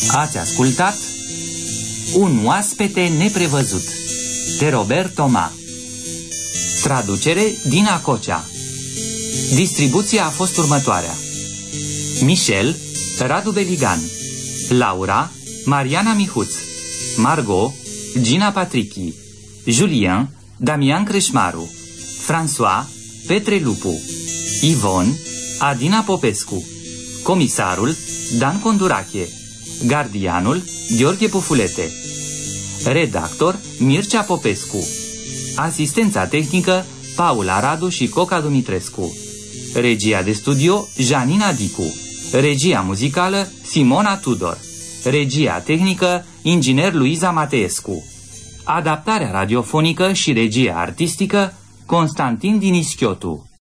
Ați ascultat Un oaspete neprevăzut de Robert Toma Traducere Dina Cocea. Distribuția a fost următoarea. Michel Radu Beligan. Laura Mariana Mihuț. Margot Gina Patrichi. Julien Damian Creșmaru. François Petre Lupu. Ivon Adina Popescu. Comisarul Dan Condurache. Gardianul Gheorghe Pufulete Redactor Mircea Popescu. Asistența tehnică Paula Radu și Coca Dumitrescu. Regia de studio Janina Dicu. Regia muzicală Simona Tudor. Regia tehnică Inginer Luiza Mateescu. Adaptarea radiofonică și regia artistică Constantin Dinischiotu